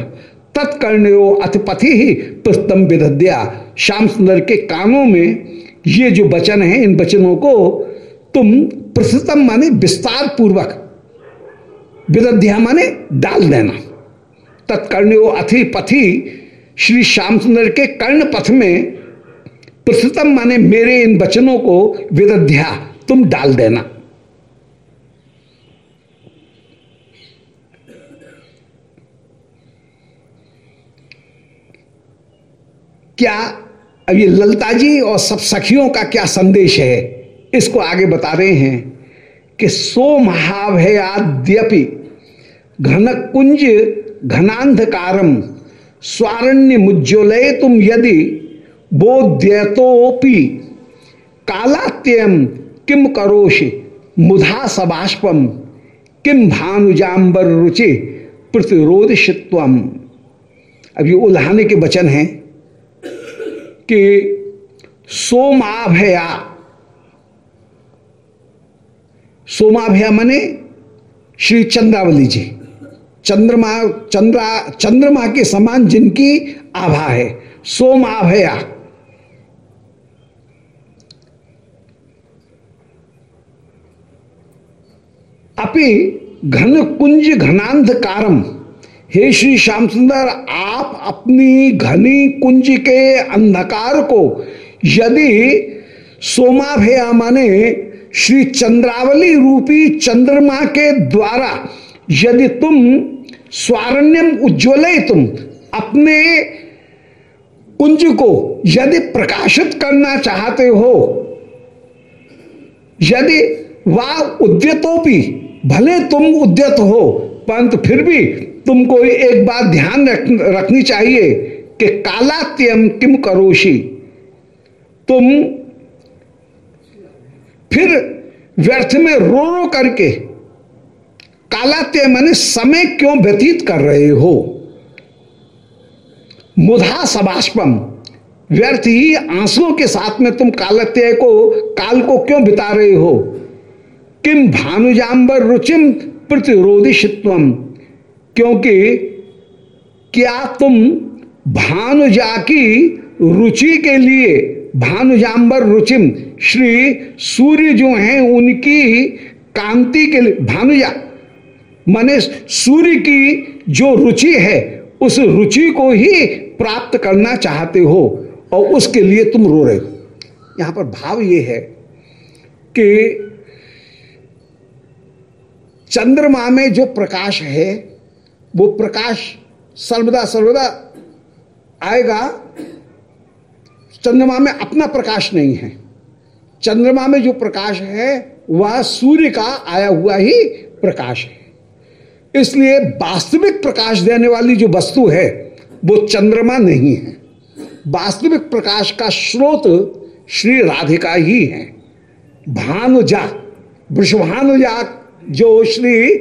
तत्कर्णयो अतिपथि ही प्रस्तम विद्या श्याम सुंदर के कानों में ये जो वचन है, इन वचनों को तुम प्रस्तम माने विस्तार पूर्वक विदध्या माने डाल देना। तत्कर्णयो अथि पथि श्री श्याम सुंदर के कर्ण पथ में प्रस्तम माने, मेरे इन वचनों को विदध्या तुम डाल देना। क्या अब ये ललता जी और सब सखियों का क्या संदेश है? इसको आगे बता रहे हैं कि सो महाभयाद्यपि घन कुंज घनांधकारम स्वारण्य मुज्ज्वलय तुम यदि बोध्यतोपि कालात्यम किम करोषि मुधा सबाष्पम किम भानुजाम्बर रुचि प्रतिरोधित्वम अब ये उल्हाने के वचन हैं कि सोमाभया सोमाभया मने श्री चंद्रावली जी। चंद्रमा, चंद्रा, चंद्रमा के समान जिनकी आभा है सोमाभया अपि घन कुंज घनांधकारम। हे श्री श्याम सुंदर, आप अपनी घनी कुंज के अंधकार को यदि सोमाभया माने श्री चंद्रावली रूपी चंद्रमा के द्वारा यदि तुम स्वारण्यम उज्ज्वल तुम अपने कुंज को यदि प्रकाशित करना चाहते हो यदि वह उद्यतों भी भले तुम उद्यत हो परंतु फिर भी तुमको एक बात ध्यान रख, रखनी चाहिए कि कालात्यम किम करोशी तुम फिर व्यर्थ में रो रो करके कालात्य मैंने समय क्यों व्यतीत कर रहे हो? मुधा सबाष्पम व्यर्थ ही आंसुओं के साथ में तुम कालत्य को, काल को क्यों बिता रहे हो? किम भानुजाम्बर रुचिम प्रतिरोधित्वम क्योंकि क्या तुम भानुजा की रुचि के लिए भानुजाम्बर रुचिम, श्री सूर्य जो हैं, उनकी कांति के लिए, भानुजा माने सूर्य की जो रुचि है, उस रुचि को ही प्राप्त करना चाहते हो और उसके लिए तुम रो रहे हो। यहाँ पर भाव ये है कि चंद्रमा में जो प्रकाश है, वो प्रकाश सर्वदा सर्वदा आएगा। चंद्रमा में अपना प्रकाश नहीं है। चंद्रमा में जो प्रकाश है, वह सूर्य का आया हुआ ही प्रकाश है। इसलिए वास्तविक प्रकाश देने वाली जो वस्तु है, वो चंद्रमा नहीं है। वास्तविक प्रकाश का स्रोत श्री राधिका ही है। भानुजा वृषभानुजा जो श्री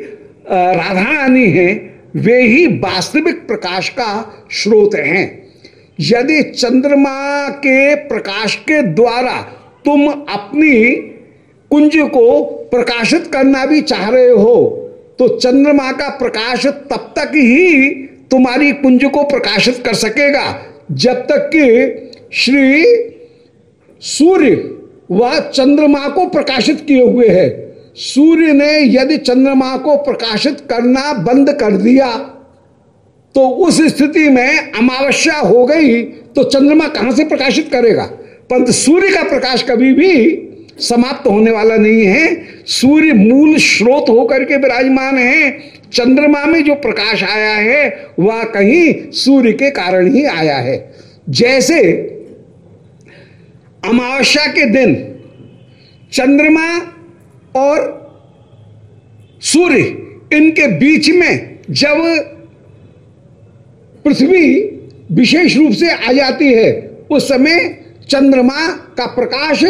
राधा रानी है, वे ही वास्तविक प्रकाश का स्रोत हैं। यदि चंद्रमा के प्रकाश के द्वारा तुम अपनी कुंज को प्रकाशित करना भी चाह रहे हो तो चंद्रमा का प्रकाश तब तक ही तुम्हारी कुंज को प्रकाशित कर सकेगा, जब तक कि श्री सूर्य वह चंद्रमा को प्रकाशित किए हुए है। सूर्य ने यदि चंद्रमा को प्रकाशित करना बंद कर दिया तो उस स्थिति में अमावस्या हो गई तो चंद्रमा कहाँ से प्रकाशित करेगा? परंतु सूर्य का प्रकाश कभी भी समाप्त होने वाला नहीं है। सूर्य मूल स्रोत होकर के विराजमान है। चंद्रमा में जो प्रकाश आया है, वह कहीं सूर्य के कारण ही आया है। जैसे अमावस्या के दिन चंद्रमा और सूर्य इनके बीच में जब पृथ्वी विशेष रूप से आ जाती है, उस समय चंद्रमा का प्रकाश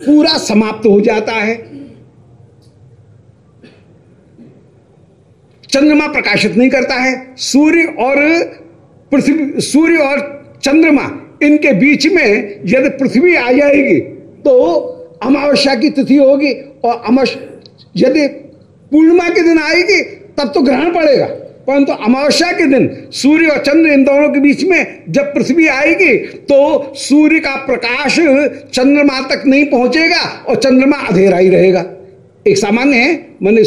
पूरा समाप्त हो जाता है। चंद्रमा प्रकाशित नहीं करता है। सूर्य और पृथ्वी, सूर्य और चंद्रमा इनके बीच में यदि पृथ्वी आ जाएगी तो अमावस्या की तिथि होगी और अमश यदि पूर्णिमा के दिन आएगी, तब तो ग्रहण पड़ेगा। परंतु तो अमावस्या के दिन, सूर्य और चंद्र इन दोनों के बीच में जब पृथ्वी आएगी तो सूर्य का प्रकाश चंद्रमा तक नहीं पहुंचेगा और चंद्रमा अधेरा ही रहेगा। एक सामान्य है, मैंने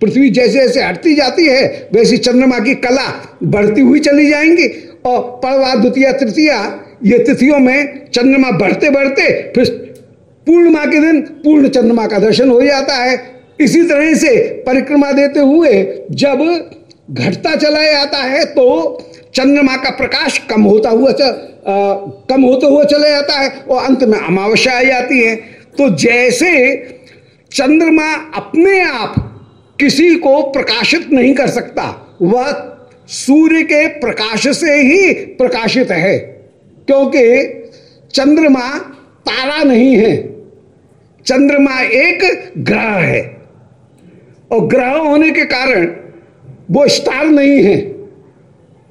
पृथ्वी जैसे जैसे हटती जाती है, वैसी चंद्रमा की कला बढ़ती हुई चली जाएँगी। और पड़वा द्वितीय, तृतीया, ये तिथियों में चंद्रमा बढ़ते बढ़ते फिर पूर्णिमा के दिन पूर्ण चंद्रमा का दर्शन हो जाता है। इसी तरह से परिक्रमा देते हुए जब घटता चला जाता है तो चंद्रमा का प्रकाश कम होता हुआ च, आ, कम होते हुआ चला जाता है और अंत में अमावस्या आ जाती है। तो जैसे चंद्रमा अपने आप किसी को प्रकाशित नहीं कर सकता वह सूर्य के प्रकाश से ही प्रकाशित है क्योंकि चंद्रमा तारा नहीं है। चंद्रमा एक ग्रह है और ग्रह होने के कारण वो स्टार नहीं है।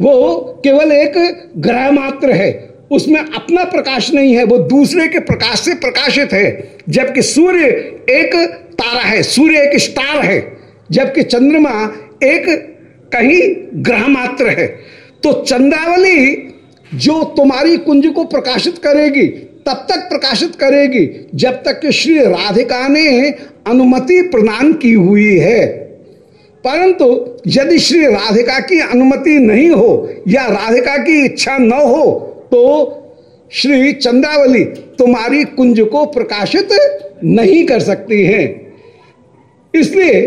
वो केवल एक ग्रह मात्र है। उसमें अपना प्रकाश नहीं है। वो दूसरे के प्रकाश से प्रकाशित है। जबकि सूर्य एक तारा है। सूर्य एक स्टार है। जबकि चंद्रमा एक कहीं ग्रह मात्र है। तो चंद्रावली जो तुम्हारी कुंज को प्रकाशित करेगी, तब तक प्रकाशित करेगी, जब तक कि श्री राधिका ने अनुमति प्रदान की हुई है। परंतु यदि श्री राधिका की अनुमति नहीं हो या राधिका की इच्छा न हो तो श्री चंद्रावली तुम्हारी कुंज को प्रकाशित नहीं कर सकती हैं। इसलिए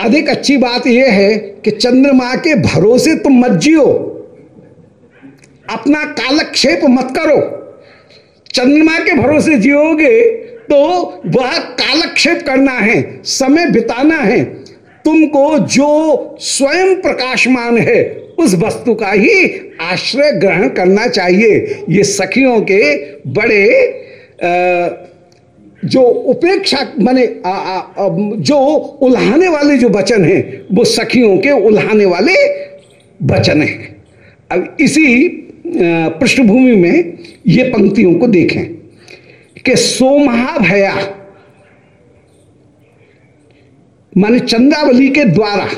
अधिक अच्छी बात यह है कि चंद्रमा के भरोसे तुम मत जियो। अपना कालक्षेप मत करो। चंद्रमा के भरोसे जियोगे तो वह कालक्षेप करना है, समय बिताना है तुमको जो स्वयं प्रकाशमान है, उस वस्तु का ही आश्रय ग्रहण करना चाहिए। ये सखियों के बड़े जो उपेक्षा, माने जो उल्हाने वाले जो वचन हैं, वो सखियों के उल्हाने वाले वचन हैं। अब इसी पृष्ठभूमि में ये पंक्तियों को देखें कि सोमहा भया माने चंद्रावली के द्वारा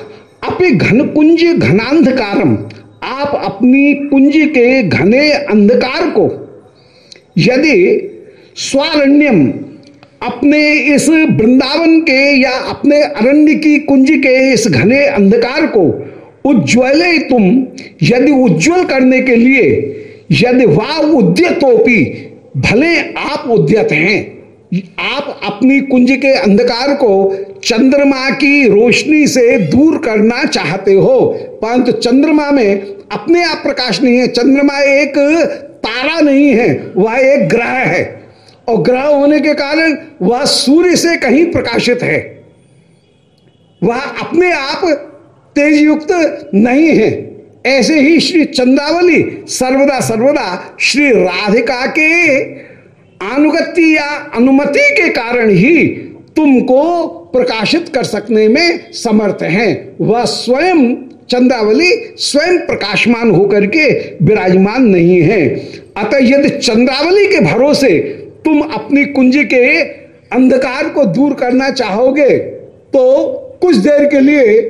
अपने घन कुंज घनांधकारम आप अपनी कुंज के घने अंधकार को, यदि स्वारण्यम अपने इस वृंदावन के या अपने अरण्य की कुंज के इस घने अंधकार को उज्ज्वल तुम, यदि उज्जवल करने के लिए, यदि वाह उद्यतोपी भले आप उद्यत हैं, आप अपनी कुंज के अंधकार को चंद्रमा की रोशनी से दूर करना चाहते हो। परंतु चंद्रमा में अपने आप प्रकाश नहीं है। चंद्रमा एक तारा नहीं है, वह एक ग्रह है। और ग्रह होने के कारण वह सूर्य से कहीं प्रकाशित है। वह अपने आप तेज युक्त नहीं है। ऐसे ही श्री चंद्रावली सर्वदा सर्वदा श्री राधिका के अनुगति या अनुमति के कारण ही तुमको प्रकाशित कर सकने में समर्थ हैं। वह स्वयं चंद्रावली स्वयं प्रकाशमान होकर के विराजमान नहीं है। अतः यदि चंद्रावली के भरोसे तुम अपनी कुंज के अंधकार को दूर करना चाहोगे तो कुछ देर के लिए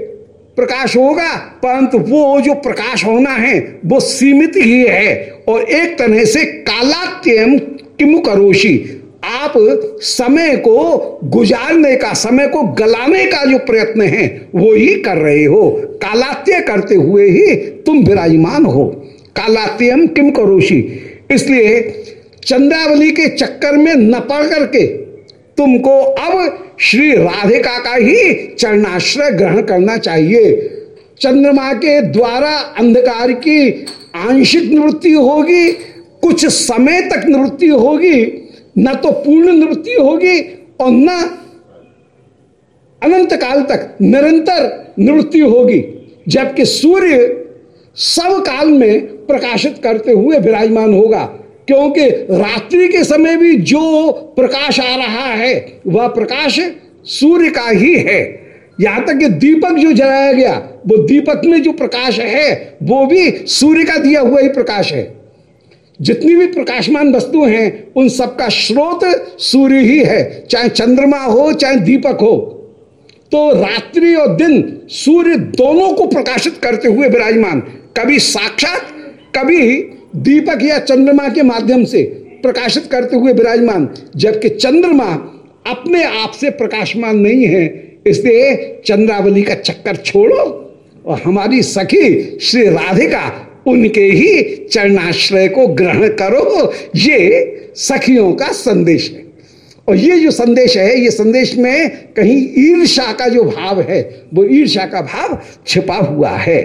प्रकाश होगा, परंतु वो जो प्रकाश होना है, वो सीमित ही है। और एक तरह से कालात्यम किमु करोशी आप समय को गुजारने का, समय को गलाने का जो प्रयत्न है, वो ही कर रहे हो। कालात्य करते हुए ही तुम विराजमान हो। कालात्यम किम करोशी इसलिए चंद्रावली के चक्कर में न पड़ करके तुमको अब श्री राधिका का ही चरणाश्रय ग्रहण करना चाहिए। चंद्रमा के द्वारा अंधकार की आंशिक निवृत्ति होगी, कुछ समय तक निवृत्ति होगी। न तो पूर्ण निवृत्ति होगी और न अनंत काल तक निरंतर निवृत्ति होगी, जबकि सूर्य सब काल में प्रकाशित करते हुए विराजमान होगा, क्योंकि रात्रि के समय भी जो प्रकाश आ रहा है, वह प्रकाश सूर्य का ही है। यहाँ तक कि दीपक जो जलाया गया, वो दीपक में जो प्रकाश है, वो भी सूर्य का दिया हुआ ही प्रकाश है। जितनी भी प्रकाशमान वस्तु हैं, उन सबका स्रोत सूर्य ही है, चाहे चंद्रमा हो, चाहे दीपक हो। तो रात्रि और दिन सूर्य दोनों को प्रकाशित करते हुए विराजमान, कभी साक्षात, कभी दीपक या चंद्रमा के माध्यम से प्रकाशित करते हुए विराजमान, जबकि चंद्रमा अपने आप से प्रकाशमान नहीं है, इसलिए चंद्रावली का चक्कर छोड़ो और हमारी सखी श्री राधिका उनके ही चरणाश्रय को ग्रहण करो, ये सखियों का संदेश है। और ये जो संदेश है, ये संदेश में कहीं ईर्षा का जो भाव है, वो ईर्षा का भाव छिपा हुआ है।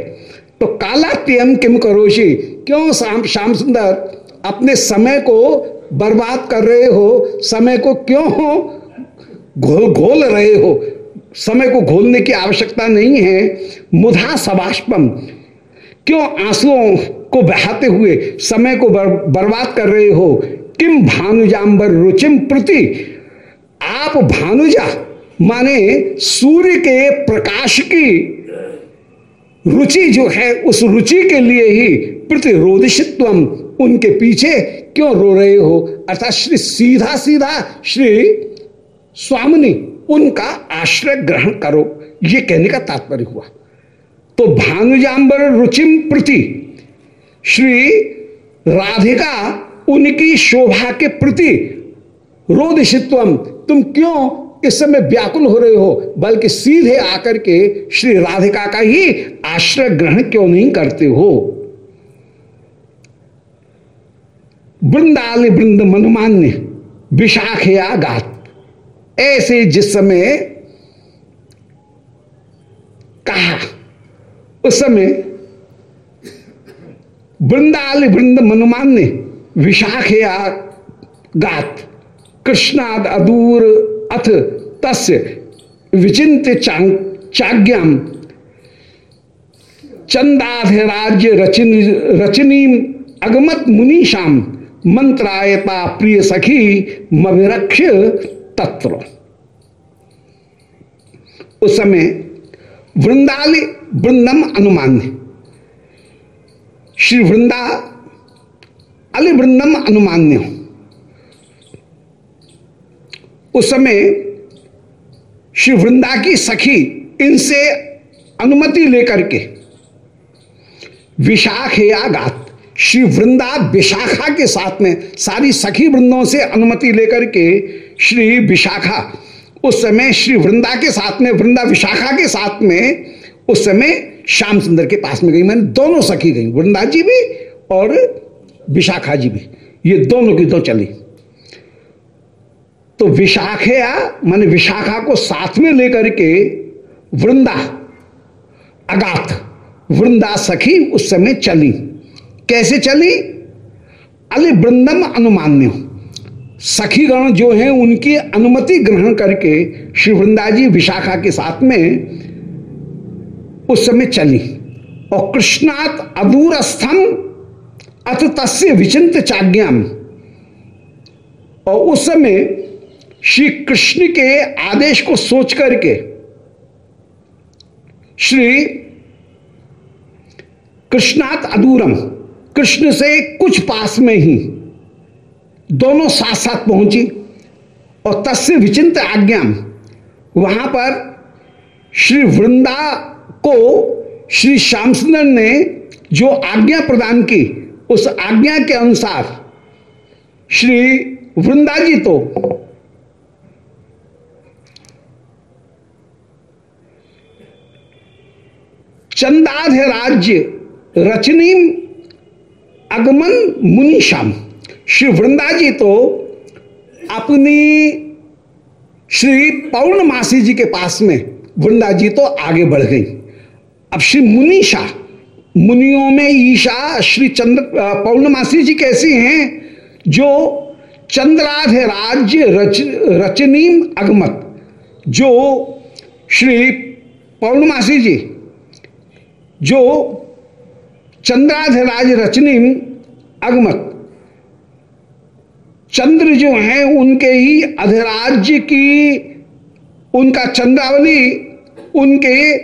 तो काला त्यम किम करोशी क्यों शाम श्याम सुंदर, अपने समय को बर्बाद कर रहे हो? समय को क्यों हो घोल घोल रहे हो? समय को घोलने की आवश्यकता नहीं है। मुधा सबाष्पम क्यों आंसुओं को बहाते हुए समय को बर, बर्बाद कर रहे हो? किम भानुजाम्बर रुचिम प्रति? आप भानुजा माने सूर्य के प्रकाश की रुचि जो है उस रुचि के लिए ही प्रतिरोधित्व उनके पीछे क्यों रो रहे हो? अर्थात श्री सीधा सीधा श्री स्वामिनी उनका आश्रय ग्रहण करो। ये कहने का तात्पर्य हुआ। तो भानुजाम्बर रुचिम प्रति। श्री राधिका, उनकी शोभा के प्रति। रोदिशित्व तुम क्यों इस समय व्याकुल हो रहे हो? बल्कि सीधे आकर के श्री राधिका का ही आश्रय ग्रहण क्यों नहीं करते हो? वृंदाल वृंद मनुमान्य, विशाखया गात। ऐसे जिस समय कहा उस समय वृंदाल वृंद मनुमान्य विशाखया गात, कृष्णाद अदूर अथ तस्य विचिंत चाज्ञाम चंदाधिराज्य रचन रचनी अगमत मुनीशाम मंत्रायता प्रिय सखी मभिरक्ष तत्व उस समय वृंदाली वृंदम अनुमान्य। श्री वृंदा अली वृंदम अनुमान्य। उस समय श्री वृंदा की सखी इनसे अनुमति लेकर के विशाखया गात श्री वृंदा विशाखा के साथ में सारी सखी वृंदों से अनुमति लेकर के श्री विशाखा उस समय श्री वृंदा के साथ में, वृंदा विशाखा के साथ में, उस समय श्याम सुंदर के पास में गई। मैंने दोनों सखी गई, वृंदा जी भी और विशाखा जी भी। ये दोनों की दो चली। तो विशाखया माने विशाखा को साथ में लेकर के वृंदा अगात वृंदा सखी उस समय चली। कैसे चली? अली वृंदम अनुमान्य। सखीगण जो हैं, उनकी अनुमति ग्रहण करके श्री वृंदा जी विशाखा के साथ में उस समय चली। और कृष्णात अदूरस्थम अथ तस्य विचिंत चाज्ञाम। और उस समय श्री कृष्ण के आदेश को सोच करके श्री कृष्णात अदूरम, कृष्ण से कुछ पास में ही दोनों साथ साथ पहुँची और तस्य विचिंत आज्ञा वहाँ पर श्री वृंदा को श्री श्याम सुंदर ने जो आज्ञा प्रदान की, उस आज्ञा के अनुसार श्री वृंदा जी तो चंदाध राज्य रचनी अगमन मुनिशाम श्री वृंदा जी तो अपनी श्री पौर्णमासी जी के पास में वृंदा जी तो आगे बढ़ गई। अब श्री मुनीषा, मुनियों में ईशा, श्री चंद्र, पौर्णमासी जी कैसी हैं, जो चंद्राध राज्य रच, रचनीम अगमत, जो श्री पौर्णमासी जी, जो चंद्राधिराज रचनी अगमत चंद्र जो हैं, उनके ही अधिराज्य की उनका चंद्रावली, उनके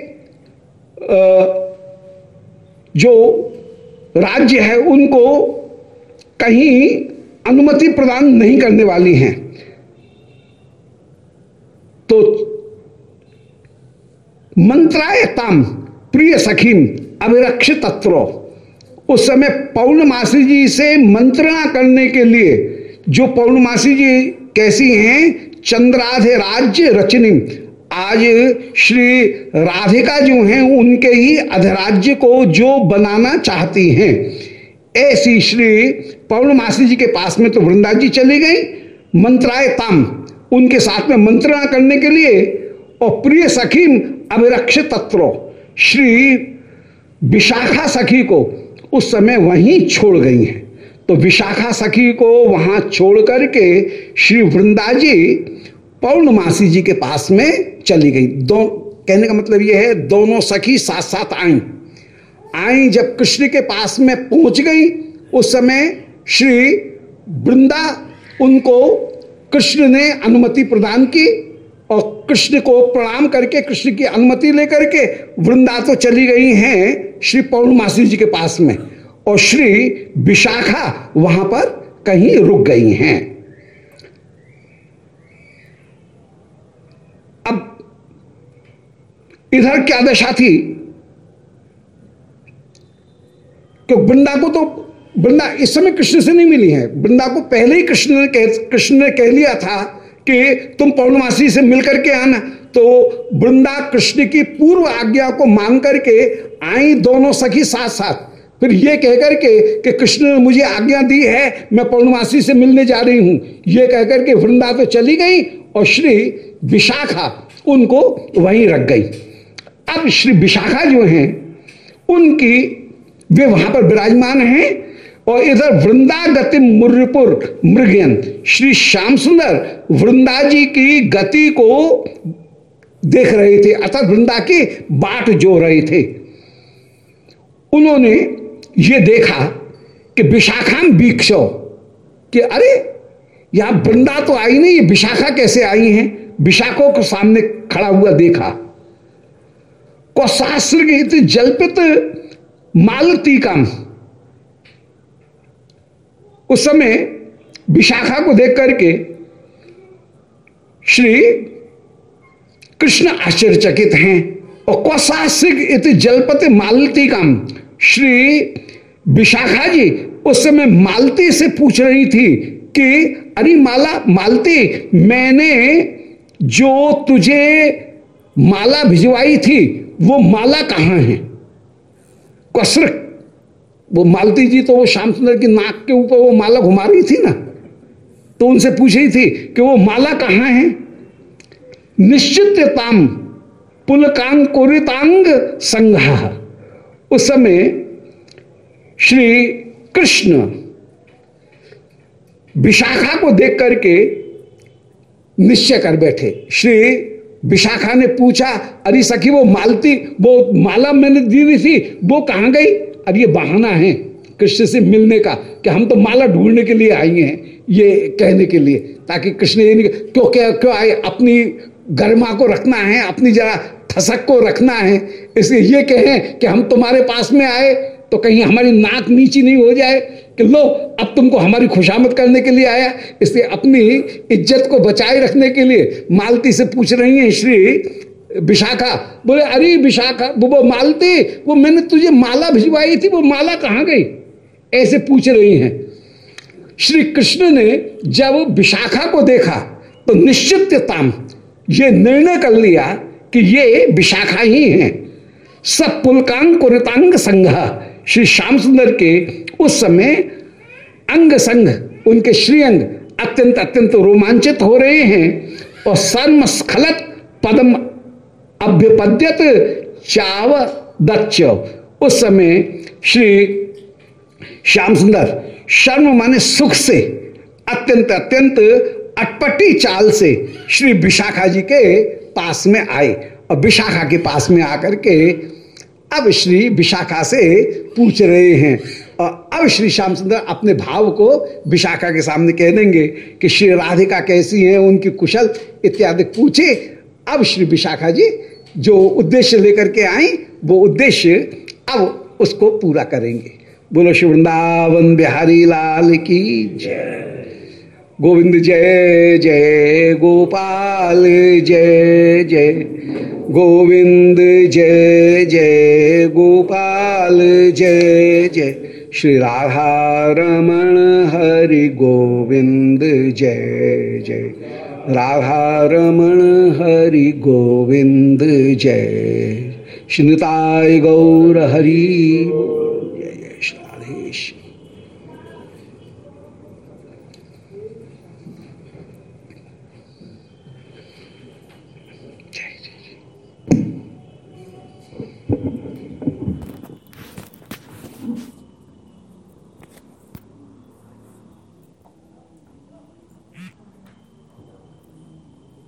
जो राज्य है, उनको कहीं अनुमति प्रदान नहीं करने वाली हैं। तो मंत्रायताम प्रिय सखीम अभिरक्ष तत्व उस समय पौर्णमासी जी से मंत्रणा करने के लिए जो पौर्णमासी जी कैसी हैं? चंद्राधे राज्य रचनी आज श्री राधिका जो हैं, उनके ही अधिराज्य को जो बनाना चाहती हैं। ऐसी श्री पौर्णमासी जी के पास में तो वृंदा जी चली गई। मंत्राय ताम उनके साथ में मंत्रणा करने के लिए। और प्रिय सखी अभिरक्ष तत्व श्री विशाखा सखी को उस समय वहीं छोड़ गई हैं। तो विशाखा सखी को वहाँ छोड़ करके श्री वृंदा जी पौर्णमासी जी के पास में चली गई। दो, कहने का मतलब यह है, दोनों सखी साथ साथ आई। आई जब कृष्ण के पास में पहुँच गई, उस समय श्री वृंदा, उनको कृष्ण ने अनुमति प्रदान की और कृष्ण को प्रणाम करके, कृष्ण की अनुमति लेकर के वृंदा तो चली गई हैं श्री पौर्णमासी जी के पास में। और श्री विशाखा वहाँ पर कहीं रुक गई हैं। अब इधर क्या दशा थी? कि वृंदा को तो वृंदा इस समय कृष्ण से नहीं मिली है। वृंदा को पहले ही कृष्ण ने कह कृष्ण ने कह लिया था कि तुम पौर्णमासी से मिलकर के आना। तो वृंदा कृष्ण की पूर्व आज्ञा को मान करके आई दोनों सखी साथ साथ फिर ये कहकर के कि कृष्ण ने मुझे आज्ञा दी है, मैं पौर्णमासी से मिलने जा रही हूँ। ये कहकर के वृंदा तो चली गई और श्री विशाखा उनको वहीं रख गई। अब श्री विशाखा जो हैं, उनकी वे वहाँ पर विराजमान हैं और इधर वृंदा गति मुर्रपुर मृगयन, श्री श्याम सुंदर वृंदा जी की गति को देख रहे थे, अर्थात वृंदा की बाट जो रहे थे। उन्होंने ये देखा कि विशाखाम वीक्षो कि अरे, यहाँ वृंदा तो आई नहीं विशाखा कैसे आई हैं? विशाखों के सामने खड़ा हुआ देखा। कौशास्त्र गीत जल्पित मालतीकम उस समय विशाखा को देख करके श्री कृष्ण आश्चर्यचकित हैं, और कौशास्त्रिक इत जलपति मालतीकम श्री विशाखा जी, उस समय मालती से पूछ रही थी कि, अरे माला, मालती, मैंने जो तुझे माला भिजवाई थी, वो माला कहाँ है? कसर वो मालती जी तो वो श्याम सुंदर की नाक के ऊपर वो माला घुमा रही थी ना तो उनसे पूछ रही थी कि वो माला कहाँ है? निश्चितताम पुलकांग कोरितांग संघा। उस समय श्री कृष्ण। विशाखा को देख करके निश्चय कर बैठे। श्री विशाखा ने पूछा, अरे सखी, वो मालती, वो माला मैंने दी हुई थी, वो कहाँ गई? अब ये बहाना है कृष्ण से मिलने का कि हम तो माला ढूँढने के लिए आई हैं, ये कहने के लिए, ताकि कृष्ण ये नहीं क्यों, क्या, क्यों आए, अपनी गरिमा को रखना है, अपनी जरा ठसक को रखना है, इसलिए ये कहें कि हम तुम्हारे पास में आए तो कहीं हमारी नाक नीची नहीं हो जाए कि लो, अब तुमको हमारी खुशामद करने के लिए आया। इसलिए अपनी इज़्ज़त को बचाए रखने के लिए मालती से पूछ रही हैं श्री विशाखा। बोले, अरे विशाखा, वो मालती, वो मैंने तुझे माला भिजवाई थी, वो माला कहाँ गई? ऐसे पूछ रही हैं। श्री कृष्ण ने जब विशाखा को देखा तो निश्चितताम ये निर्णय कर लिया कि ये विशाखा ही है। सब पुलकांग कुरतांग संघ। श्री श्याम सुंदर के उस समय अंग संग, उनके श्रीअंग अत्यंत अत्यंत रोमांचित हो रहे हैं और सर्मस्खलत पदम अभ्यपद्यत चाव दक्ष उस समय श्री श्याम सुंदर शर्म माने सुख से, अत्यंत अत्यंत अटपटी चाल से श्री विशाखा जी के पास में आए और विशाखा के पास में आकर के अब श्री विशाखा से पूछ रहे हैं। और अब श्री श्याम सुंदर अपने भाव को विशाखा के सामने कह देंगे कि श्री राधिका कैसी है, उनकी कुशल इत्यादि पूछे। अब श्री विशाखा जी, जो उद्देश्य लेकर के आई, वो उद्देश्य अब उसको पूरा करेंगे। बोलो श्री वृंदावन बिहारी लाल की जय। गोविंद जय जय गोपाल जय जय। गोविंद जय जय गोपाल जय जय श्री राधा रमण हरि गोविंद जय जय राधा रमण हरि गोविंद जय श्रीताय गौर हरि